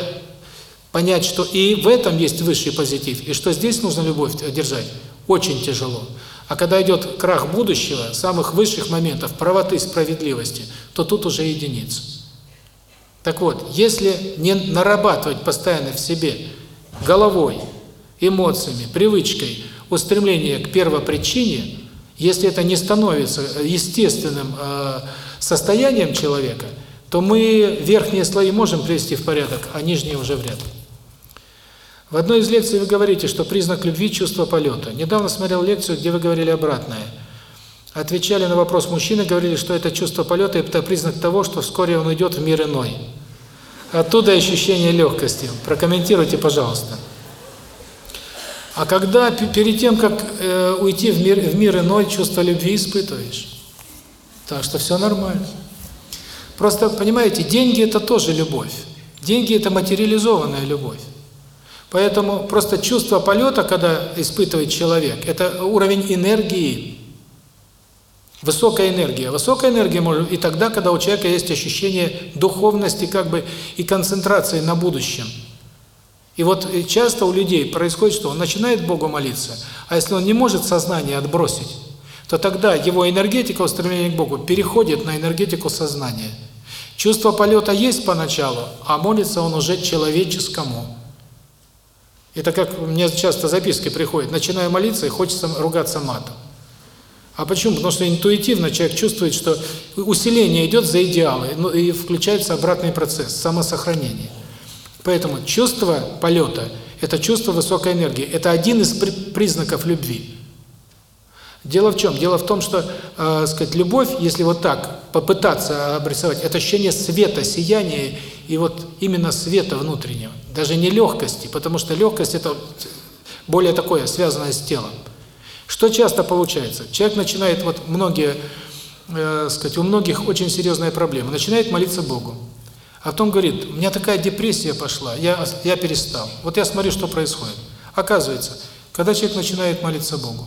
понять, что и в этом есть высший позитив, и что здесь нужно любовь держать, очень тяжело. А когда идет крах будущего, самых высших моментов, правоты, справедливости, то тут уже единица. Так вот, если не нарабатывать постоянно в себе головой, эмоциями, привычкой устремление к первопричине, если это не становится естественным э, состоянием человека, то мы верхние слои можем привести в порядок, а нижние уже вряд ли. В одной из лекций вы говорите, что признак любви – чувство полета. Недавно смотрел лекцию, где вы говорили обратное. Отвечали на вопрос мужчины, говорили, что это чувство полета – это признак того, что вскоре он уйдет в мир иной. Оттуда ощущение легкости. Прокомментируйте, пожалуйста. А когда перед тем, как э, уйти в мир, в мир иной, чувство любви испытываешь? Так что все нормально. Просто, понимаете, деньги – это тоже любовь. Деньги – это материализованная любовь. Поэтому просто чувство полета, когда испытывает человек, это уровень энергии, высокая энергия. Высокая энергия может и тогда, когда у человека есть ощущение духовности как бы и концентрации на будущем. И вот часто у людей происходит, что он начинает Богу молиться, а если он не может сознание отбросить, то тогда его энергетика устремления к Богу переходит на энергетику сознания. Чувство полета есть поначалу, а молится он уже человеческому. Это как мне часто записки приходят, начинаю молиться и хочется ругаться матом. А почему? Потому что интуитивно человек чувствует, что усиление идет за идеалы, ну, и включается обратный процесс, самосохранение. Поэтому чувство полета – это чувство высокой энергии. Это один из признаков любви. Дело в чем? Дело в том, что, э, сказать, любовь, если вот так попытаться обрисовать, это ощущение света, сияния и вот именно света внутреннего, даже не легкости, потому что легкость это более такое, связанное с телом. Что часто получается? Человек начинает, вот многие, э, сказать, у многих очень серьезная проблема, начинает молиться Богу. А потом говорит, у меня такая депрессия пошла, я, я перестал. Вот я смотрю, что происходит. Оказывается, когда человек начинает молиться Богу,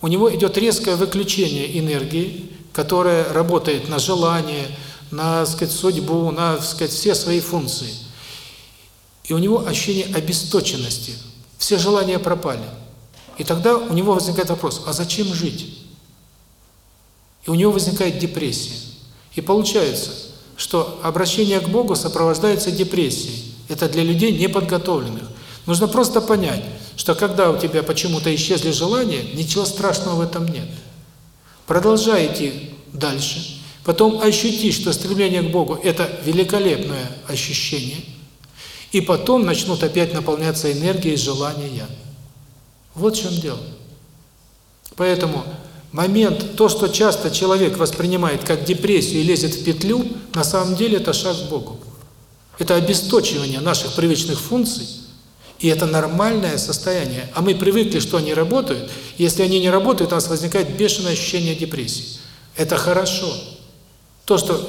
у него идет резкое выключение энергии, которая работает на желание, на, сказать, судьбу, на, сказать, все свои функции. И у него ощущение обесточенности. Все желания пропали. И тогда у него возникает вопрос, а зачем жить? И у него возникает депрессия. И получается, что обращение к Богу сопровождается депрессией. Это для людей неподготовленных. Нужно просто понять, что когда у тебя почему-то исчезли желания, ничего страшного в этом нет. Продолжай идти дальше. Потом ощути, что стремление к Богу – это великолепное ощущение. И потом начнут опять наполняться энергией желания. Вот в чем дело. Поэтому момент, то, что часто человек воспринимает как депрессию и лезет в петлю, на самом деле это шаг к Богу. Это обесточивание наших привычных функций, и это нормальное состояние. А мы привыкли, что они работают. Если они не работают, у нас возникает бешеное ощущение депрессии. Это хорошо. То, что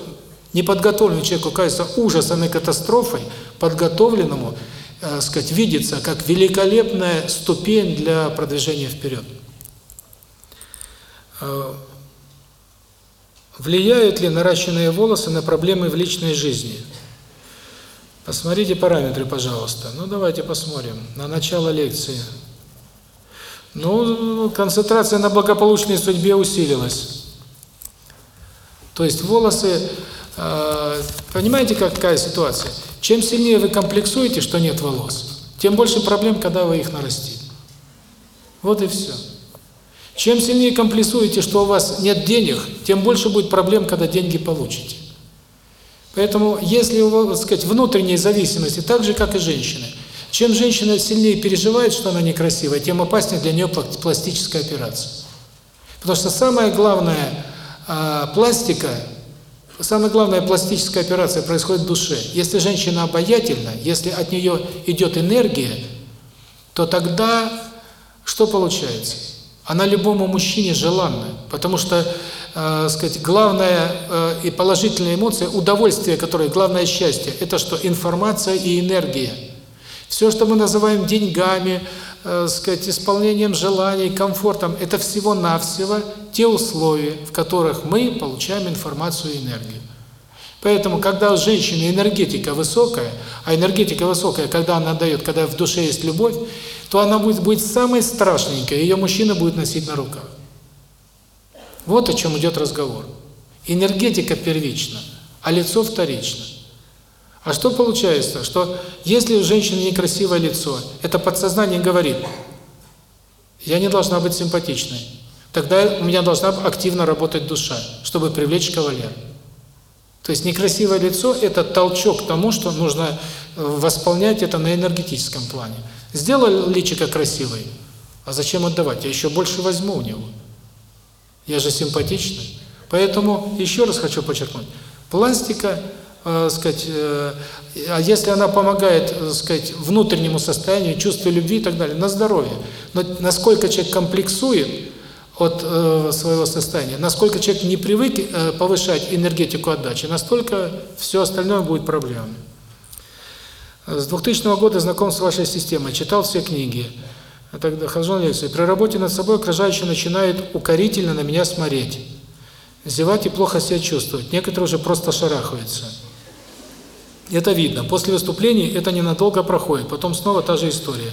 неподготовленному человеку кажется ужасом и катастрофой, подготовленному, э, сказать, видится как великолепная ступень для продвижения вперед. Э, влияют ли наращенные волосы на проблемы в личной жизни? Посмотрите параметры, пожалуйста. Ну, давайте посмотрим. На начало лекции. Ну, концентрация на благополучной судьбе усилилась. То есть волосы... Э, понимаете, какая ситуация? Чем сильнее вы комплексуете, что нет волос, тем больше проблем, когда вы их нарастите. Вот и все. Чем сильнее комплексуете, что у вас нет денег, тем больше будет проблем, когда деньги получите. Поэтому, если у вас, так сказать, внутренние зависимости, так же, как и женщины, чем женщина сильнее переживает, что она некрасивая, тем опаснее для нее пластическая операция. Потому что самая главная э, пластика, самая главная пластическая операция происходит в душе. Если женщина обаятельна, если от нее идет энергия, то тогда что получается? Она любому мужчине желанна, потому что э, сказать, главная э, и положительная эмоция, удовольствие, которое главное счастье, это что? Информация и энергия. Все, что мы называем деньгами, э, сказать, исполнением желаний, комфортом, это всего-навсего те условия, в которых мы получаем информацию и энергию. Поэтому, когда у женщины энергетика высокая, а энергетика высокая, когда она дает, когда в душе есть любовь, то она будет, будет самой страшненькой, ее мужчина будет носить на руках. Вот о чем идет разговор. Энергетика первична, а лицо вторично. А что получается? Что если у женщины некрасивое лицо, это подсознание говорит, я не должна быть симпатичной. Тогда у меня должна активно работать душа, чтобы привлечь кавалера. То есть некрасивое лицо – это толчок к тому, что нужно э, восполнять это на энергетическом плане. Сделал личико красивой, а зачем отдавать? Я еще больше возьму у него. Я же симпатичный. Поэтому еще раз хочу подчеркнуть, пластика, э, сказать, э, а если она помогает, э, сказать, внутреннему состоянию, чувству любви и так далее, на здоровье. Но насколько человек комплексует от э, своего состояния, насколько человек не привык э, повышать энергетику отдачи, настолько все остальное будет проблемами. С 2000 года знаком с вашей системой, читал все книги. Тогда хожу на лекции. При работе над собой окружающие начинают укорительно на меня смотреть. Зевать и плохо себя чувствовать. Некоторые уже просто шарахаются. Это видно. После выступлений это ненадолго проходит, потом снова та же история.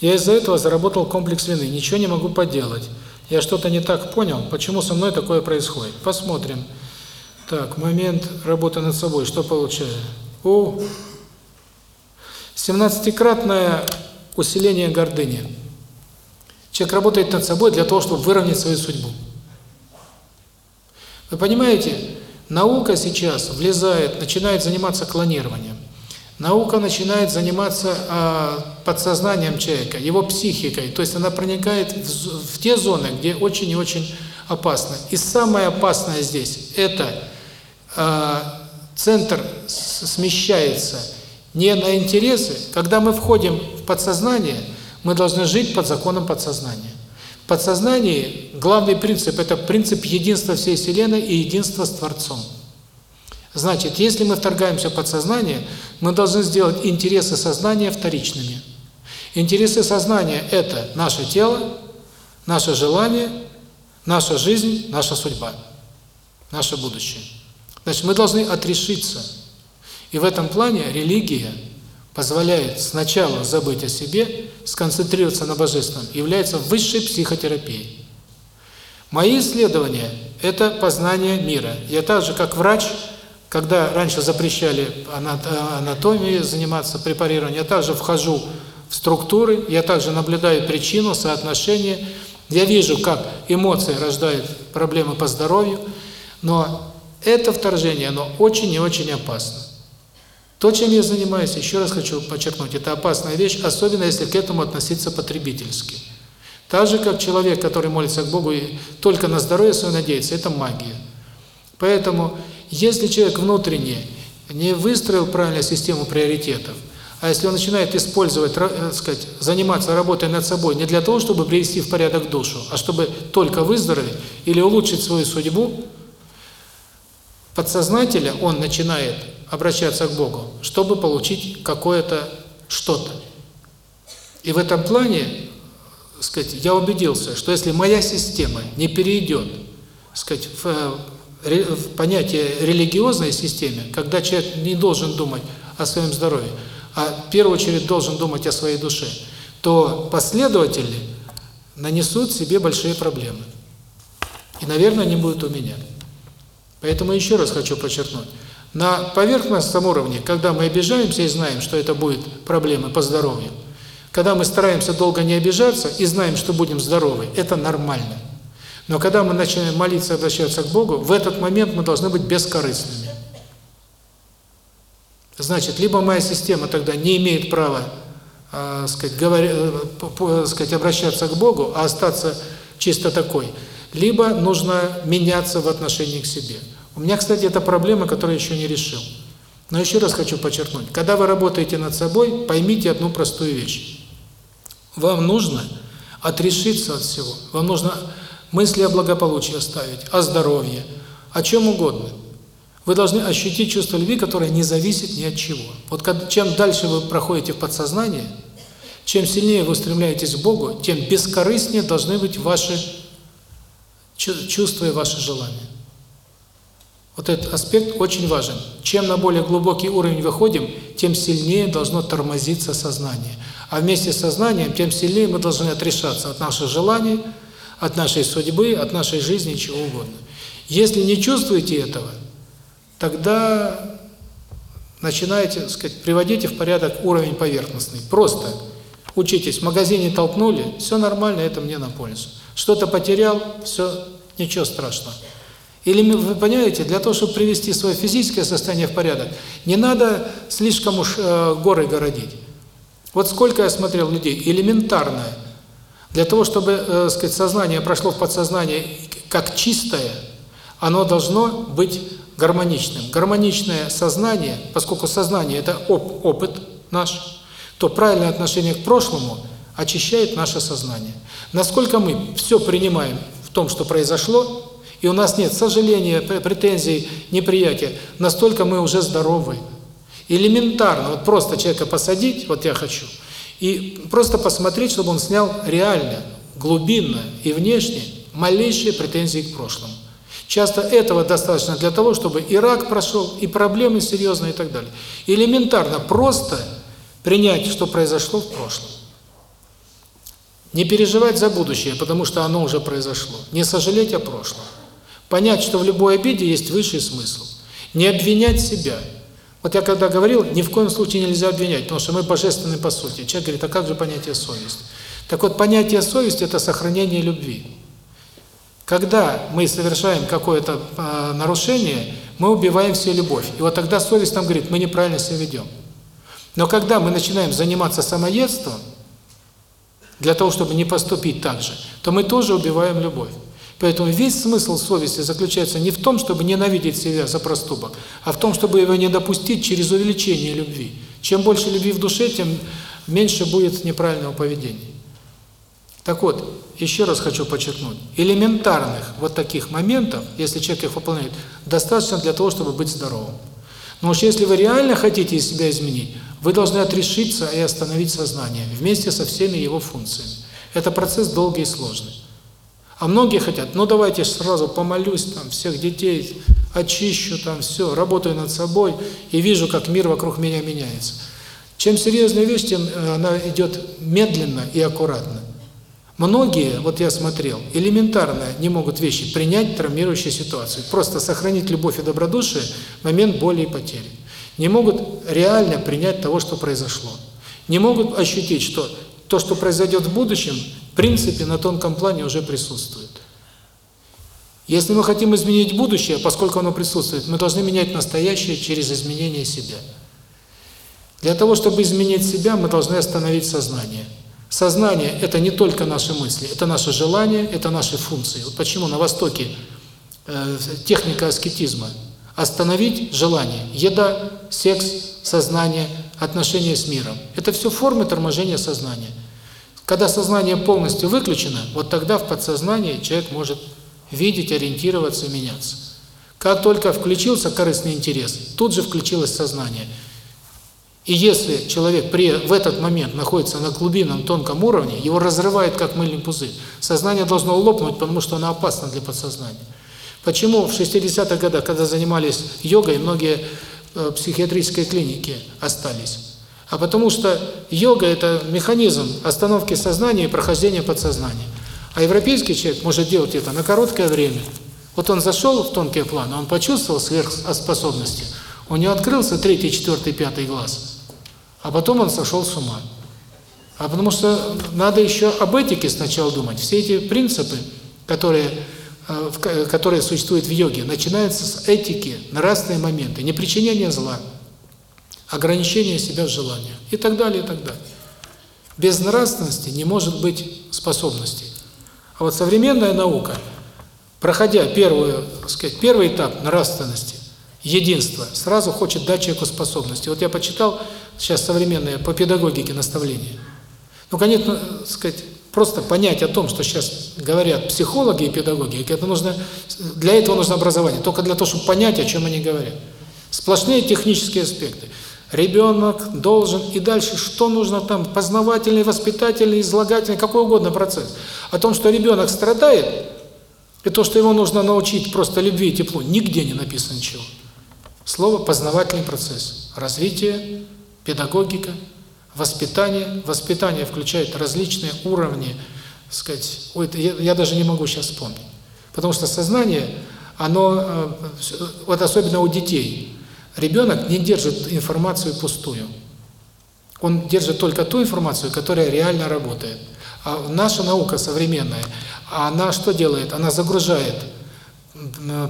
Я из-за этого заработал комплекс вины, ничего не могу поделать. Я что-то не так понял, почему со мной такое происходит. Посмотрим. Так, момент работы над собой, что получаю? О, 17-кратное усиление гордыни. Человек работает над собой для того, чтобы выровнять свою судьбу. Вы понимаете, наука сейчас влезает, начинает заниматься клонированием. Наука начинает заниматься а, подсознанием человека, его психикой. То есть она проникает в, в те зоны, где очень и очень опасно. И самое опасное здесь – это а, центр смещается не на интересы. Когда мы входим в подсознание, мы должны жить под законом подсознания. Подсознании главный принцип – это принцип единства всей Вселенной и единства с Творцом. Значит, если мы вторгаемся в подсознание, мы должны сделать интересы сознания вторичными. Интересы сознания – это наше тело, наше желание, наша жизнь, наша судьба, наше будущее. Значит, мы должны отрешиться. И в этом плане религия позволяет сначала забыть о себе, сконцентрироваться на Божественном, является высшей психотерапией. Мои исследования – это познание мира. Я так же, как врач – когда раньше запрещали анатомией заниматься, препарированием, я также вхожу в структуры, я также наблюдаю причину, соотношение, я вижу, как эмоции рождают проблемы по здоровью, но это вторжение, оно очень и очень опасно. То, чем я занимаюсь, еще раз хочу подчеркнуть, это опасная вещь, особенно если к этому относиться потребительски. Так же, как человек, который молится к Богу и только на здоровье свое надеется, это магия. Поэтому если человек внутренне не выстроил правильную систему приоритетов, а если он начинает использовать, так э, сказать, заниматься работой над собой не для того, чтобы привести в порядок душу, а чтобы только выздороветь или улучшить свою судьбу, подсознательно он начинает обращаться к Богу, чтобы получить какое-то что-то. И в этом плане, сказать, я убедился, что если моя система не перейдет, сказать, в э, в понятие религиозной системе, когда человек не должен думать о своем здоровье, а в первую очередь должен думать о своей душе, то последователи нанесут себе большие проблемы. И, наверное, они будут у меня. Поэтому еще раз хочу подчеркнуть. На поверхностном уровне, когда мы обижаемся и знаем, что это будет проблемы по здоровью, когда мы стараемся долго не обижаться и знаем, что будем здоровы, это нормально. Но когда мы начинаем молиться и обращаться к Богу, в этот момент мы должны быть бескорыстными. Значит, либо моя система тогда не имеет права, э, сказать, говоря, э, сказать, обращаться к Богу, а остаться чисто такой, либо нужно меняться в отношении к себе. У меня, кстати, это проблема, которую я еще не решил. Но еще раз хочу подчеркнуть, когда вы работаете над собой, поймите одну простую вещь. Вам нужно отрешиться от всего. Вам нужно мысли о благополучии оставить, о здоровье, о чем угодно. Вы должны ощутить чувство любви, которое не зависит ни от чего. Вот чем дальше вы проходите в подсознание, чем сильнее вы устремляетесь к Богу, тем бескорыстнее должны быть ваши чувства и ваши желания. Вот этот аспект очень важен. Чем на более глубокий уровень выходим, тем сильнее должно тормозиться сознание. А вместе с сознанием, тем сильнее мы должны отрешаться от наших желаний, от нашей судьбы, от нашей жизни, чего угодно. Если не чувствуете этого, тогда начинаете, сказать, приводите в порядок уровень поверхностный. Просто учитесь, в магазине толкнули, все нормально, это мне на пользу. Что-то потерял, все, ничего страшного. Или вы понимаете, для того, чтобы привести свое физическое состояние в порядок, не надо слишком уж э, горы городить. Вот сколько я смотрел людей, элементарное, для того, чтобы, э, сказать, сознание прошло в подсознание как чистое, оно должно быть гармоничным. Гармоничное сознание, поскольку сознание – это оп опыт наш, то правильное отношение к прошлому очищает наше сознание. Насколько мы все принимаем в том, что произошло, и у нас нет сожаления, претензий, неприятия, настолько мы уже здоровы. Элементарно, вот просто человека посадить, вот я хочу – и просто посмотреть, чтобы он снял реально, глубинно и внешне малейшие претензии к прошлому. Часто этого достаточно для того, чтобы и рак прошел, и проблемы серьезные и так далее. Элементарно, просто принять, что произошло в прошлом. Не переживать за будущее, потому что оно уже произошло. Не сожалеть о прошлом. Понять, что в любой обиде есть высший смысл. Не обвинять себя. Вот я когда говорил, ни в коем случае нельзя обвинять, потому что мы божественны по сути. Человек говорит, а как же понятие совести? Так вот, понятие совести – это сохранение любви. Когда мы совершаем какое-то э, нарушение, мы убиваем все любовь. И вот тогда совесть нам говорит, мы неправильно себя ведем. Но когда мы начинаем заниматься самоедством, для того, чтобы не поступить так же, то мы тоже убиваем любовь. Поэтому весь смысл совести заключается не в том, чтобы ненавидеть себя за проступок, а в том, чтобы его не допустить через увеличение любви. Чем больше любви в душе, тем меньше будет неправильного поведения. Так вот, еще раз хочу подчеркнуть, элементарных вот таких моментов, если человек их выполняет, достаточно для того, чтобы быть здоровым. Но уж если вы реально хотите из себя изменить, вы должны отрешиться и остановить сознание вместе со всеми его функциями. Это процесс долгий и сложный. А многие хотят, ну давайте сразу помолюсь, там, всех детей очищу, там, все, работаю над собой и вижу, как мир вокруг меня меняется. Чем серьезная вещь, тем э, она идет медленно и аккуратно. Многие, вот я смотрел, элементарно не могут вещи принять травмирующую ситуацию, просто сохранить любовь и добродушие в момент боли и потери. Не могут реально принять того, что произошло. Не могут ощутить, что то, что произойдет в будущем, в принципе, на тонком плане уже присутствует. Если мы хотим изменить будущее, поскольку оно присутствует, мы должны менять настоящее через изменение себя. Для того, чтобы изменить себя, мы должны остановить сознание. Сознание – это не только наши мысли, это наши желания, это наши функции. Вот почему на Востоке э, техника аскетизма – остановить желание. Еда, секс, сознание, отношения с миром. Это все формы торможения сознания. Когда сознание полностью выключено, вот тогда в подсознании человек может видеть, ориентироваться, меняться. Как только включился корыстный интерес, тут же включилось сознание – и если человек при, в этот момент находится на глубинном тонком уровне, его разрывает как мыльный пузырь. Сознание должно лопнуть, потому что оно опасно для подсознания. Почему в 60-х годах, когда занимались йогой, многие э, психиатрические клиники остались? А потому что йога – это механизм остановки сознания и прохождения подсознания. А европейский человек может делать это на короткое время. Вот он зашел в тонкий план, он почувствовал сверхспособности, у него открылся третий, четвертый, пятый глаз – а потом он сошел с ума. А потому что надо еще об этике сначала думать. Все эти принципы, которые, э, которые существуют в йоге, начинаются с этики, нравственные моменты, не причинение зла, ограничение себя в желаниях и так далее, и так далее. Без нравственности не может быть способностей. А вот современная наука, проходя первую, сказать, первый этап нравственности, единства, сразу хочет дать человеку способности. Вот я почитал сейчас современные по педагогике наставления. Ну, конечно, сказать, просто понять о том, что сейчас говорят психологи и педагоги, это нужно, для этого нужно образование, только для того, чтобы понять, о чем они говорят. Сплошные технические аспекты. Ребенок должен, и дальше что нужно там, познавательный, воспитательный, излагательный, какой угодно процесс. О том, что ребенок страдает, и то, что его нужно научить просто любви и теплу, нигде не написано ничего. Слово «познавательный процесс», развитие, педагогика, воспитание. Воспитание включает различные уровни, сказать, ой, я, я даже не могу сейчас вспомнить. Потому что сознание, оно, э, вот особенно у детей, ребенок не держит информацию пустую. Он держит только ту информацию, которая реально работает. А наша наука современная, она что делает? Она загружает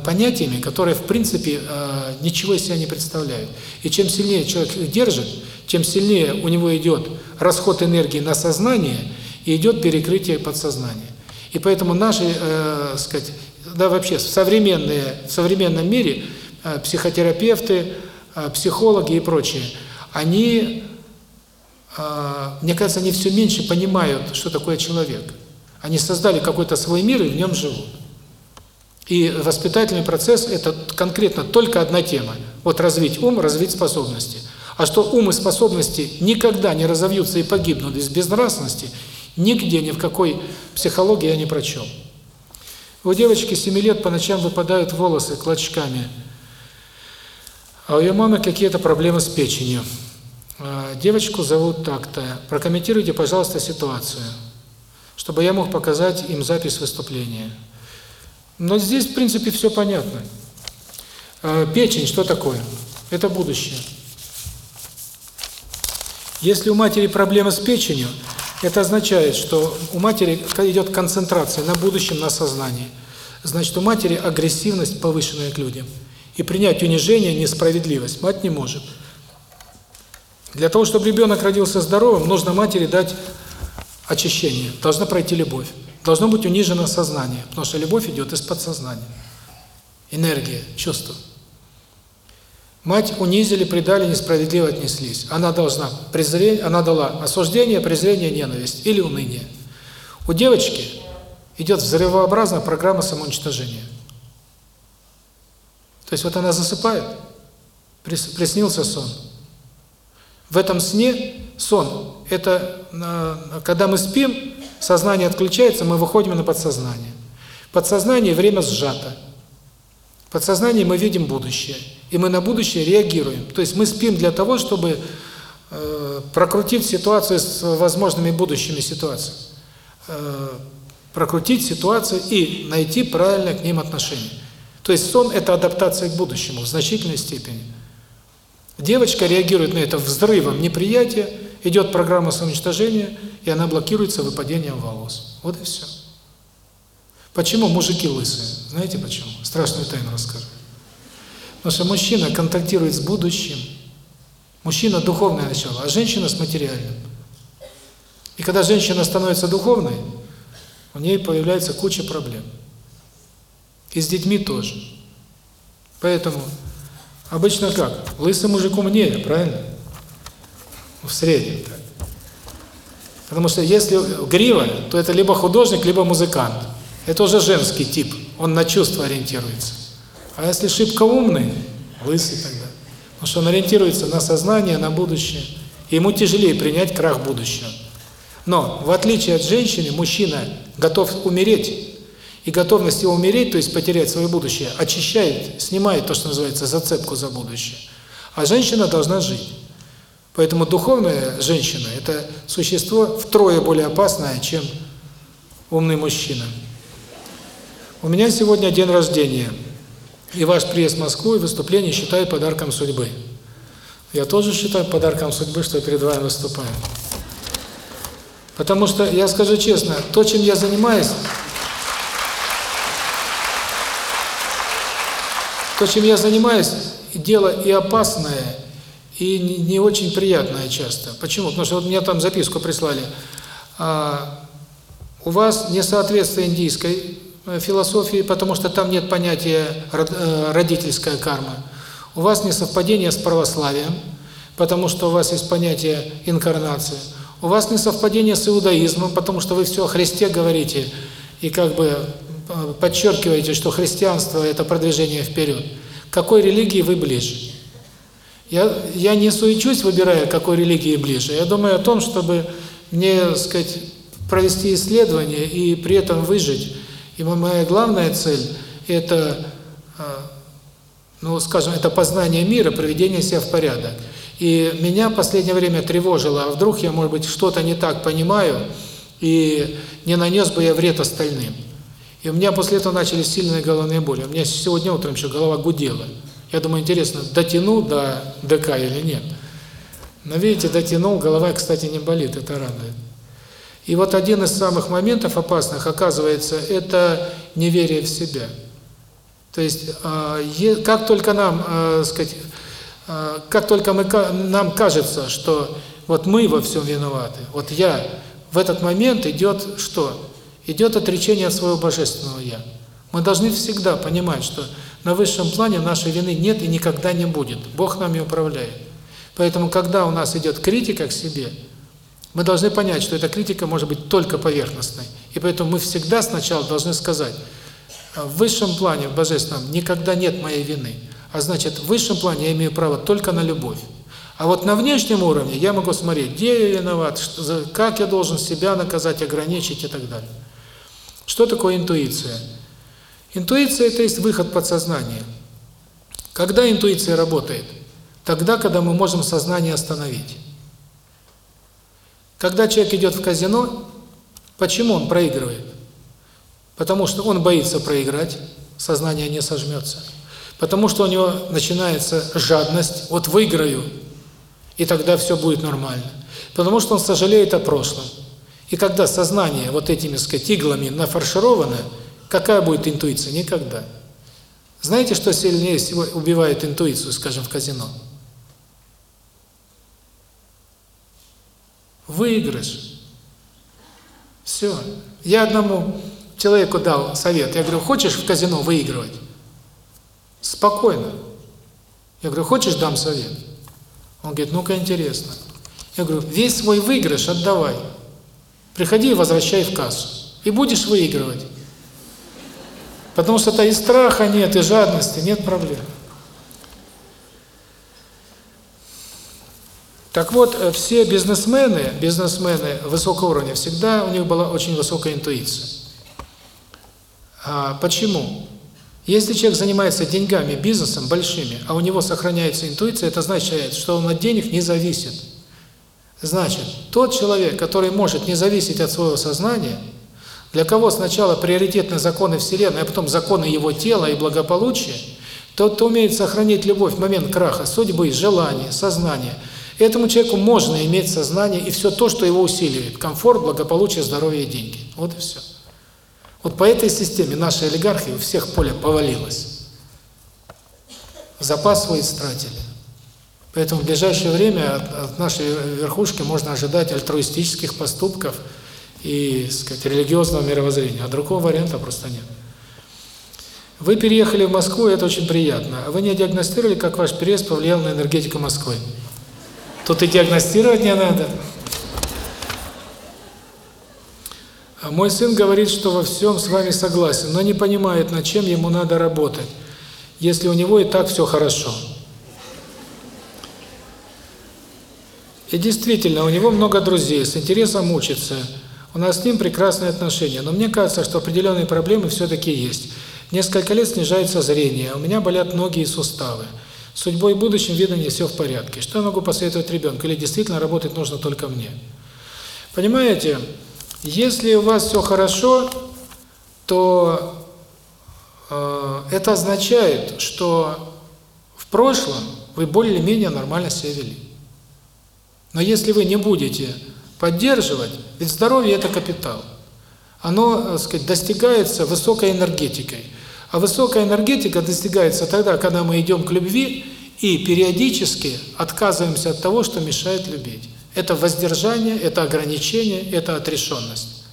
понятиями, которые в принципе э, ничего из себя не представляют. И чем сильнее человек их держит, тем сильнее у него идет расход энергии на сознание и идет перекрытие подсознания. И поэтому наши, э, сказать, да вообще современные в современном мире психотерапевты, э, психологи и прочие, они, э, мне кажется, они все меньше понимают, что такое человек. Они создали какой-то свой мир и в нем живут. И воспитательный процесс – это конкретно только одна тема. Вот развить ум, развить способности. А что ум и способности никогда не разовьются и погибнут без безнравственности, нигде, ни в какой психологии я не прочел. У девочки 7 лет по ночам выпадают волосы клочками, а у ее мамы какие-то проблемы с печенью. А, девочку зовут так-то. Прокомментируйте, пожалуйста, ситуацию. чтобы я мог показать им запись выступления. Но здесь, в принципе, все понятно. А, печень что такое? Это будущее. Если у матери проблемы с печенью, это означает, что у матери идет концентрация на будущем, на сознании. Значит, у матери агрессивность повышенная к людям. И принять унижение, несправедливость мать не может. Для того, чтобы ребенок родился здоровым, нужно матери дать очищение. Должна пройти любовь. Должно быть унижено сознание, потому что любовь идет из подсознания. Энергия, чувство. Мать унизили, предали, несправедливо отнеслись. Она должна презрение, она дала осуждение, презрение, ненависть или уныние. У девочки идет взрывообразная программа самоуничтожения. То есть вот она засыпает, приснился сон. В этом сне сон – это когда мы спим, сознание отключается, мы выходим на подсознание. Подсознание время сжато. В подсознании мы видим будущее, и мы на будущее реагируем. То есть мы спим для того, чтобы э, прокрутить ситуацию с возможными будущими ситуациями. Э, прокрутить ситуацию и найти правильное к ним отношение. То есть сон – это адаптация к будущему в значительной степени. Девочка реагирует на это взрывом неприятия, идет программа самоуничтожения, и она блокируется выпадением волос. Вот и все. Почему мужики лысые? Знаете почему? Страшную тайну расскажу. Потому что мужчина контактирует с будущим. Мужчина – духовное начало, а женщина – с материальным. И когда женщина становится духовной, у нее появляется куча проблем. И с детьми тоже. Поэтому обычно как? Лысый мужик умнее, правильно? В среднем так. Потому что если грива, то это либо художник, либо музыкант. Это уже женский тип, он на чувства ориентируется. А если шибко умный, лысый тогда. Потому что он ориентируется на сознание, на будущее. И ему тяжелее принять крах будущего. Но, в отличие от женщины, мужчина готов умереть, и готовность умереть, то есть потерять свое будущее, очищает, снимает то, что называется зацепку за будущее. А женщина должна жить. Поэтому духовная женщина – это существо втрое более опасное, чем умный мужчина. У меня сегодня день рождения, и ваш приезд в Москву и выступление считаю подарком судьбы. Я тоже считаю подарком судьбы, что я перед вами выступаю. Потому что, я скажу честно, то, чем я занимаюсь, то, чем я занимаюсь, дело и опасное, и не, очень приятное часто. Почему? Потому что вот мне там записку прислали. А, у вас несоответствие индийской э, философии, потому что там нет понятия э, родительская карма. У вас несовпадение с православием, потому что у вас есть понятие инкарнации. У вас несовпадение с иудаизмом, потому что вы все о Христе говорите и как бы подчеркиваете, что христианство – это продвижение вперед. Какой религии вы ближе? Я, я не суечусь, выбирая, какой религии ближе. Я думаю о том, чтобы мне, сказать, провести исследование и при этом выжить. И моя главная цель – это, э, ну, скажем, это познание мира, приведение себя в порядок. И меня в последнее время тревожило, а вдруг я, может быть, что-то не так понимаю, и не нанес бы я вред остальным. И у меня после этого начались сильные головные боли. У меня сегодня утром еще голова гудела. Я думаю, интересно, дотяну до ДК или нет. Но видите, дотянул, голова, кстати, не болит, это радует. И вот один из самых моментов опасных, оказывается, это неверие в себя. То есть, а, как только нам, а, сказать, а, как только мы, нам кажется, что вот мы во всем виноваты, вот я, в этот момент идет что? Идет отречение от своего божественного «я». Мы должны всегда понимать, что на высшем плане нашей вины нет и никогда не будет. Бог нами управляет. Поэтому, когда у нас идет критика к себе, мы должны понять, что эта критика может быть только поверхностной. И поэтому мы всегда сначала должны сказать, в высшем плане, в божественном, никогда нет моей вины. А значит, в высшем плане я имею право только на любовь. А вот на внешнем уровне я могу смотреть, где я виноват, как я должен себя наказать, ограничить и так далее. Что такое интуиция? Интуиция – это есть выход подсознания. Когда интуиция работает? Тогда, когда мы можем сознание остановить. Когда человек идет в казино, Почему он проигрывает? Потому что он боится проиграть, сознание не сожмется. Потому что у него начинается жадность, вот выиграю, и тогда все будет нормально. Потому что он сожалеет о прошлом. И когда сознание вот этими, сказать, нафаршировано, какая будет интуиция? Никогда. Знаете, что сильнее всего убивает интуицию, скажем, в казино? Выигрыш. Все. Я одному человеку дал совет. Я говорю, хочешь в казино выигрывать? Спокойно. Я говорю, хочешь, дам совет? Он говорит, ну-ка интересно. Я говорю, весь свой выигрыш отдавай. Приходи и возвращай в кассу. И будешь выигрывать. Потому что и страха нет, и жадности, нет проблем. Так вот, э, все бизнесмены, бизнесмены высокого уровня, всегда у них была очень высокая интуиция. А почему? Если человек занимается деньгами, бизнесом большими, а у него сохраняется интуиция, это значит, что он от денег не зависит. Значит, тот человек, который может не зависеть от своего сознания, для кого сначала приоритетны законы Вселенной, а потом законы его тела и благополучия, тот, кто умеет сохранить любовь в момент краха, судьбы, желания, сознания, этому человеку можно иметь сознание и все то, что его усиливает. Комфорт, благополучие, здоровье и деньги. Вот и все. Вот по этой системе наши олигархи у всех поле повалилось. Запас свой истратили. Поэтому в ближайшее время от, от нашей верхушки можно ожидать альтруистических поступков и, сказать, религиозного мировоззрения. А другого варианта просто нет. Вы переехали в Москву, и это очень приятно. А вы не диагностировали, как ваш переезд повлиял на энергетику Москвы? Тут и диагностировать не надо. А мой сын говорит, что во всем с вами согласен, но не понимает, над чем ему надо работать, если у него и так все хорошо. И действительно, у него много друзей, с интересом учится. У нас с ним прекрасные отношения, но мне кажется, что определенные проблемы все-таки есть. Несколько лет снижается зрение, у меня болят ноги и суставы. Судьбой и будущим видно не все в порядке. Что я могу посоветовать ребенку? Или действительно работать нужно только мне? Понимаете, если у вас все хорошо, то э, это означает, что в прошлом вы более-менее нормально себя вели. Но если вы не будете поддерживать, ведь здоровье – это капитал. Оно, так сказать, достигается высокой энергетикой. А высокая энергетика достигается тогда, когда мы идем к любви и периодически отказываемся от того, что мешает любить. Это воздержание, это ограничение, это отрешенность.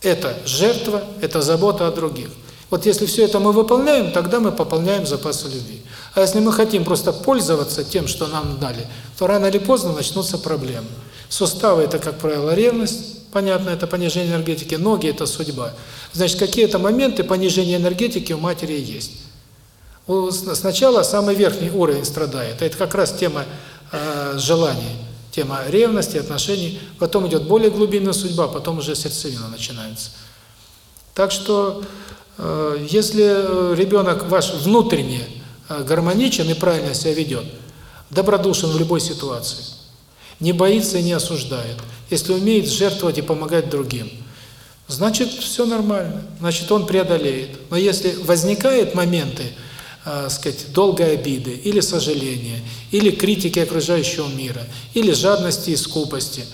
Это жертва, это забота о других. Вот если все это мы выполняем, тогда мы пополняем запасы любви. А если мы хотим просто пользоваться тем, что нам дали, то рано или поздно начнутся проблемы. Суставы – это, как правило, ревность, понятно, это понижение энергетики, ноги – это судьба. Значит, какие-то моменты понижения энергетики у матери есть. Сначала самый верхний уровень страдает, это как раз тема э, желаний. Тема ревности, отношений. Потом идет более глубинная судьба, потом уже сердцевина начинается. Так что, э, если ребенок ваш внутренне э, гармоничен и правильно себя ведет, добродушен в любой ситуации, не боится и не осуждает, если умеет жертвовать и помогать другим, значит, все нормально, значит, он преодолеет. Но если возникают моменты, э, сказать, долгой обиды, или сожаления, или критики окружающего мира, или жадности и скупости,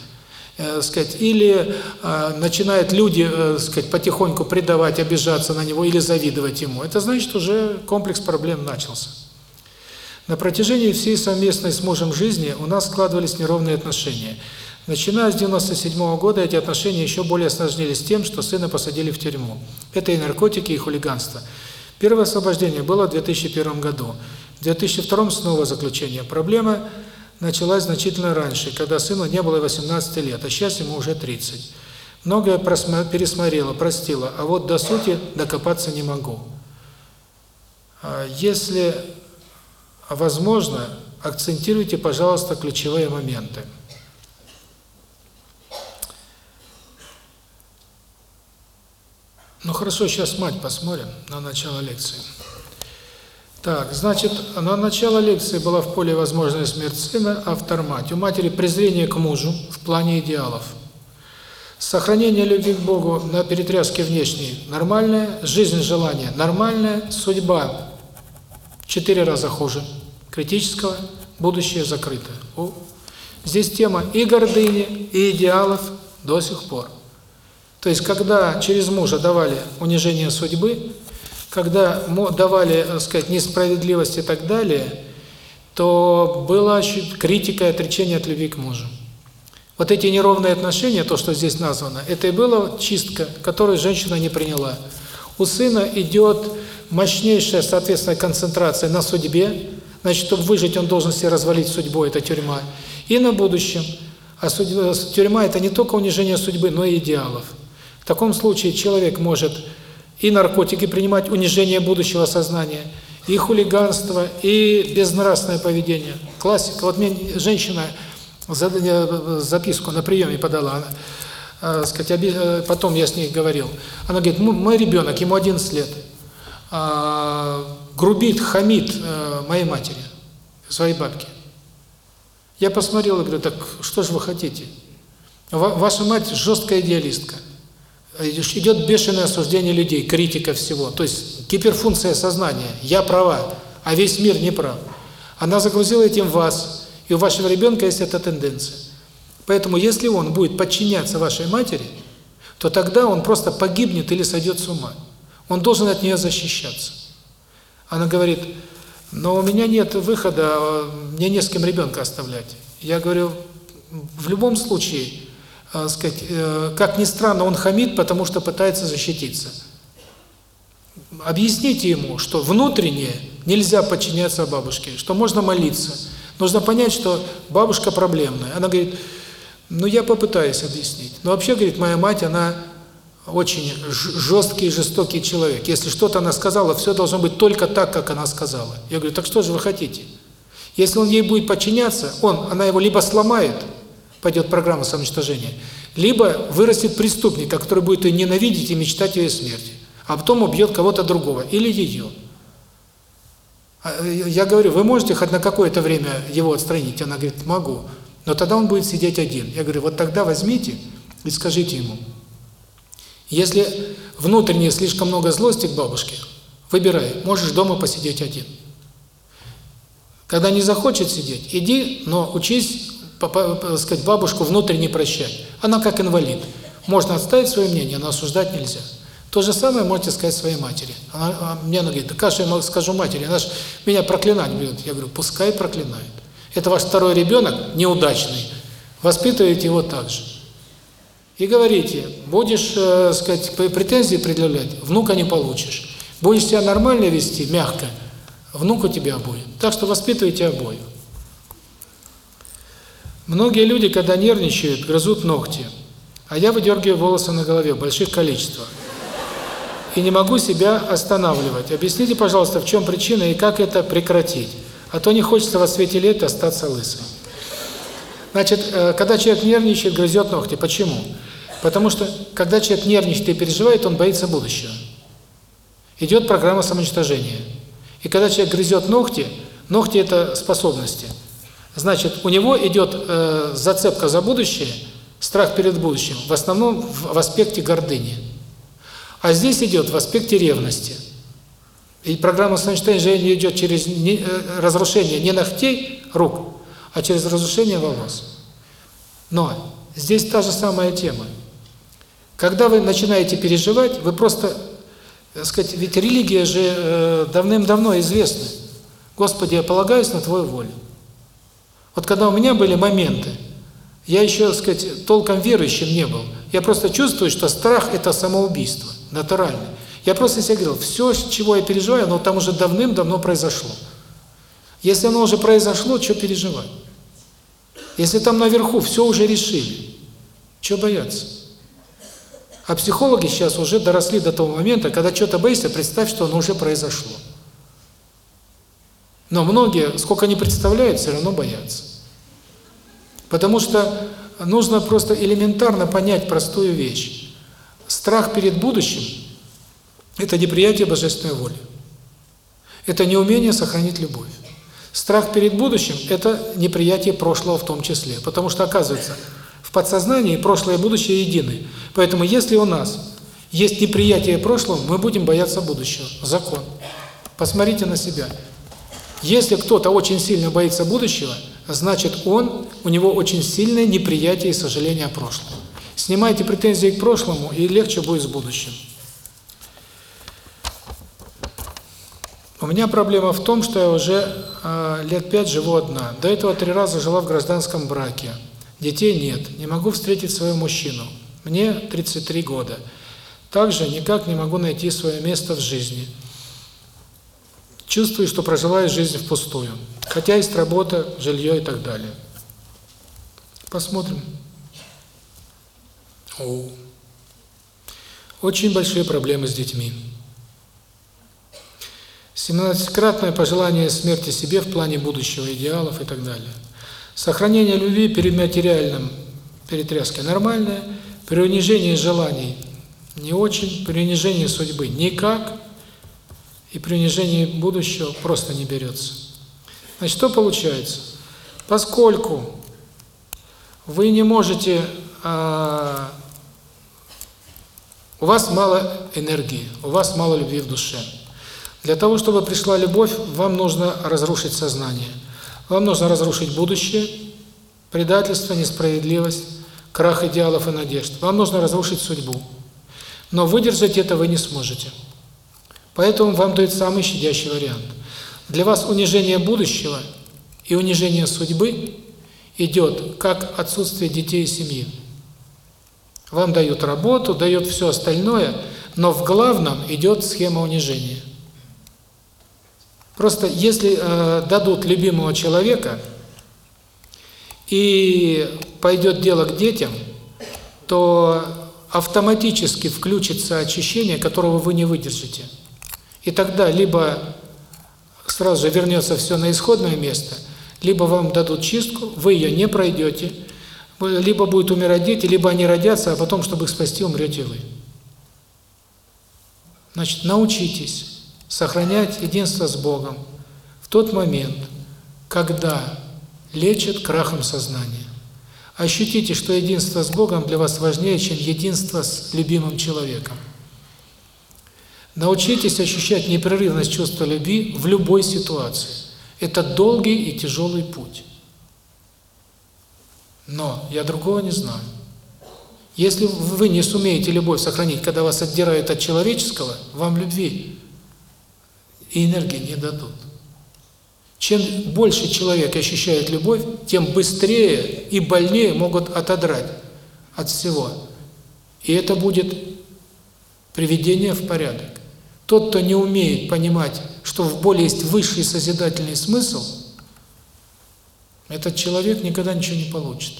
э, сказать, или э, начинают люди, э, сказать, потихоньку предавать, обижаться на него или завидовать ему, это значит, уже комплекс проблем начался. На протяжении всей совместной с мужем жизни у нас складывались неровные отношения. Начиная с 97 -го года эти отношения еще более осложнились тем, что сына посадили в тюрьму. Это и наркотики, и хулиганство. Первое освобождение было в 2001 году. В 2002 снова заключение. Проблема началась значительно раньше, когда сыну не было 18 лет, а сейчас ему уже 30. Многое пересмотрела, простила, а вот до сути докопаться не могу. А если возможно, акцентируйте, пожалуйста, ключевые моменты. Ну хорошо, сейчас мать посмотрим на начало лекции. Так, значит, на начало лекции была в поле возможная смерть сына, автор мать. У матери презрение к мужу в плане идеалов. Сохранение любви к Богу на перетряске внешней нормальное, жизнь желания нормальная, судьба четыре раза хуже критического, будущее закрыто. О, здесь тема и гордыни, и идеалов до сих пор. То есть, когда через мужа давали унижение судьбы, когда давали, так сказать, несправедливость и так далее, то была критика и отречение от любви к мужу. Вот эти неровные отношения, то, что здесь названо, это и была чистка, которую женщина не приняла. У сына идет мощнейшая, соответственно, концентрация на судьбе, значит, чтобы выжить, он должен себе развалить судьбу, это тюрьма, и на будущем. А судьба, тюрьма – это не только унижение судьбы, но и идеалов. В таком случае человек может и наркотики принимать, унижение будущего сознания, и хулиганство, и безнравственное поведение. Классика. Вот мне женщина записку на приеме подала, она, э, сказать, э, потом я с ней говорил. Она говорит, мой ребенок, ему 11 лет, э, грубит, хамит э, моей матери, своей бабке. Я посмотрел и говорю, так что же вы хотите? Ваша мать жесткая идеалистка. Идет бешеное осуждение людей, критика всего. То есть гиперфункция сознания. Я права, а весь мир не прав. Она загрузила этим вас, и у вашего ребенка есть эта тенденция. Поэтому если он будет подчиняться вашей матери, то тогда он просто погибнет или сойдет с ума. Он должен от нее защищаться. Она говорит, но у меня нет выхода, мне не с кем ребенка оставлять. Я говорю, в любом случае, э, сказать, э, как ни странно, он хамит, потому что пытается защититься. Объясните ему, что внутренне нельзя подчиняться бабушке, что можно молиться, Нужно понять, что бабушка проблемная. Она говорит, ну я попытаюсь объяснить. Но вообще, говорит, моя мать, она очень жесткий, жестокий человек. Если что-то она сказала, все должно быть только так, как она сказала. Я говорю, так что же вы хотите? Если он ей будет подчиняться, он, она его либо сломает, пойдет программа самоуничтожения, либо вырастет преступника, который будет ее ненавидеть и мечтать о ее смерти, а потом убьет кого-то другого, или ее. А, я говорю, вы можете хоть на какое-то время его отстранить? Она говорит, могу. Но тогда он будет сидеть один. Я говорю, вот тогда возьмите и скажите ему, если внутренне слишком много злости к бабушке, выбирай, можешь дома посидеть один. Когда не захочет сидеть, иди, но учись, сказать, бабушку внутренне прощать. Она как инвалид. Можно отставить свое мнение, но осуждать нельзя. То же самое можете сказать своей матери. Она, а мне она говорит, да как же я скажу матери, она же меня проклинать будет. Я говорю, пускай проклинает. Это ваш второй ребенок, неудачный. Воспитывайте его так же. И говорите, будешь, э, сказать, претензии предъявлять, внука не получишь. Будешь себя нормально вести, мягко, внук у тебя будет. Так что воспитывайте обоих. Многие люди, когда нервничают, грызут ногти. А я выдергиваю волосы на голове в больших количествах и не могу себя останавливать. Объясните, пожалуйста, в чем причина и как это прекратить? А то не хочется во свете лет остаться лысым. Значит, э, когда человек нервничает, грызет ногти. Почему? Потому что, когда человек нервничает и переживает, он боится будущего. Идет программа самоуничтожения. И когда человек грызет ногти, ногти – это способности. Значит, у него идет э, зацепка за будущее, страх перед будущим, в основном в, в аспекте гордыни. А здесь идет в аспекте ревности. И программа самоуничтожения идет через не, э, разрушение не ногтей рук, а через разрушение волос. Но здесь та же самая тема. Когда вы начинаете переживать, вы просто, так сказать, ведь религия же э, давным-давно известна. Господи, я полагаюсь на Твою волю. Вот когда у меня были моменты, я еще, так сказать, толком верующим не был. Я просто чувствую, что страх – это самоубийство натуральный. Я просто себе говорил, все, чего я переживаю, оно там уже давным-давно произошло. Если оно уже произошло, что переживать? Если там наверху все уже решили, что бояться? А психологи сейчас уже доросли до того момента, когда что-то боишься, представь, что оно уже произошло. Но многие, сколько не представляют, все равно боятся. Потому что нужно просто элементарно понять простую вещь. Страх перед будущим – это неприятие божественной воли. Это неумение сохранить любовь. Страх перед будущим – это неприятие прошлого в том числе. Потому что, оказывается, в подсознании прошлое и будущее едины. Поэтому если у нас есть неприятие прошлого, мы будем бояться будущего. Закон. Посмотрите на себя. Если кто-то очень сильно боится будущего, значит он, у него очень сильное неприятие и сожаление о прошлом. Снимайте претензии к прошлому, и легче будет с будущим. У меня проблема в том, что я уже э, лет пять живу одна. До этого три раза жила в гражданском браке. Детей нет. Не могу встретить своего мужчину. Мне 33 года. Также никак не могу найти свое место в жизни. Чувствую, что проживаю жизнь впустую. Хотя есть работа, жилье и так далее. Посмотрим. О. Очень большие проблемы с детьми. Семнадцатикратное пожелание смерти себе в плане будущего, идеалов и так далее. Сохранение любви перед материальным перетряской нормальное, при унижении желаний не очень, при унижении судьбы никак, и при унижении будущего просто не берется. Значит, что получается? Поскольку вы не можете, а, у вас мало энергии, у вас мало любви в душе. Для того, чтобы пришла любовь, вам нужно разрушить сознание. Вам нужно разрушить будущее, предательство, несправедливость, крах идеалов и надежд. Вам нужно разрушить судьбу. Но выдержать это вы не сможете. Поэтому вам дают самый щадящий вариант. Для вас унижение будущего и унижение судьбы идет как отсутствие детей и семьи. Вам дают работу, дают все остальное, но в главном идет схема унижения. Просто если э, дадут любимого человека и пойдет дело к детям, то автоматически включится очищение, которого вы не выдержите. И тогда либо сразу вернется все на исходное место, либо вам дадут чистку, вы ее не пройдете, либо будет умирать дети, либо они родятся, а потом, чтобы их спасти, умрете вы. Значит, научитесь сохранять единство с Богом в тот момент, когда лечат крахом сознания. Ощутите, что единство с Богом для вас важнее, чем единство с любимым человеком. Научитесь ощущать непрерывность чувства любви в любой ситуации. Это долгий и тяжелый путь. Но я другого не знаю. Если вы не сумеете любовь сохранить, когда вас отдирают от человеческого, вам любви и энергии не дадут. Чем больше человек ощущает любовь, тем быстрее и больнее могут отодрать от всего. И это будет приведение в порядок. Тот, кто не умеет понимать, что в боли есть высший созидательный смысл, этот человек никогда ничего не получит.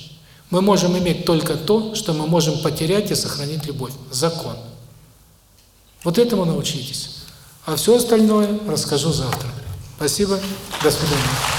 Мы можем иметь только то, что мы можем потерять и сохранить любовь. Закон. Вот этому научитесь. А все остальное расскажу завтра. Спасибо. До свидания.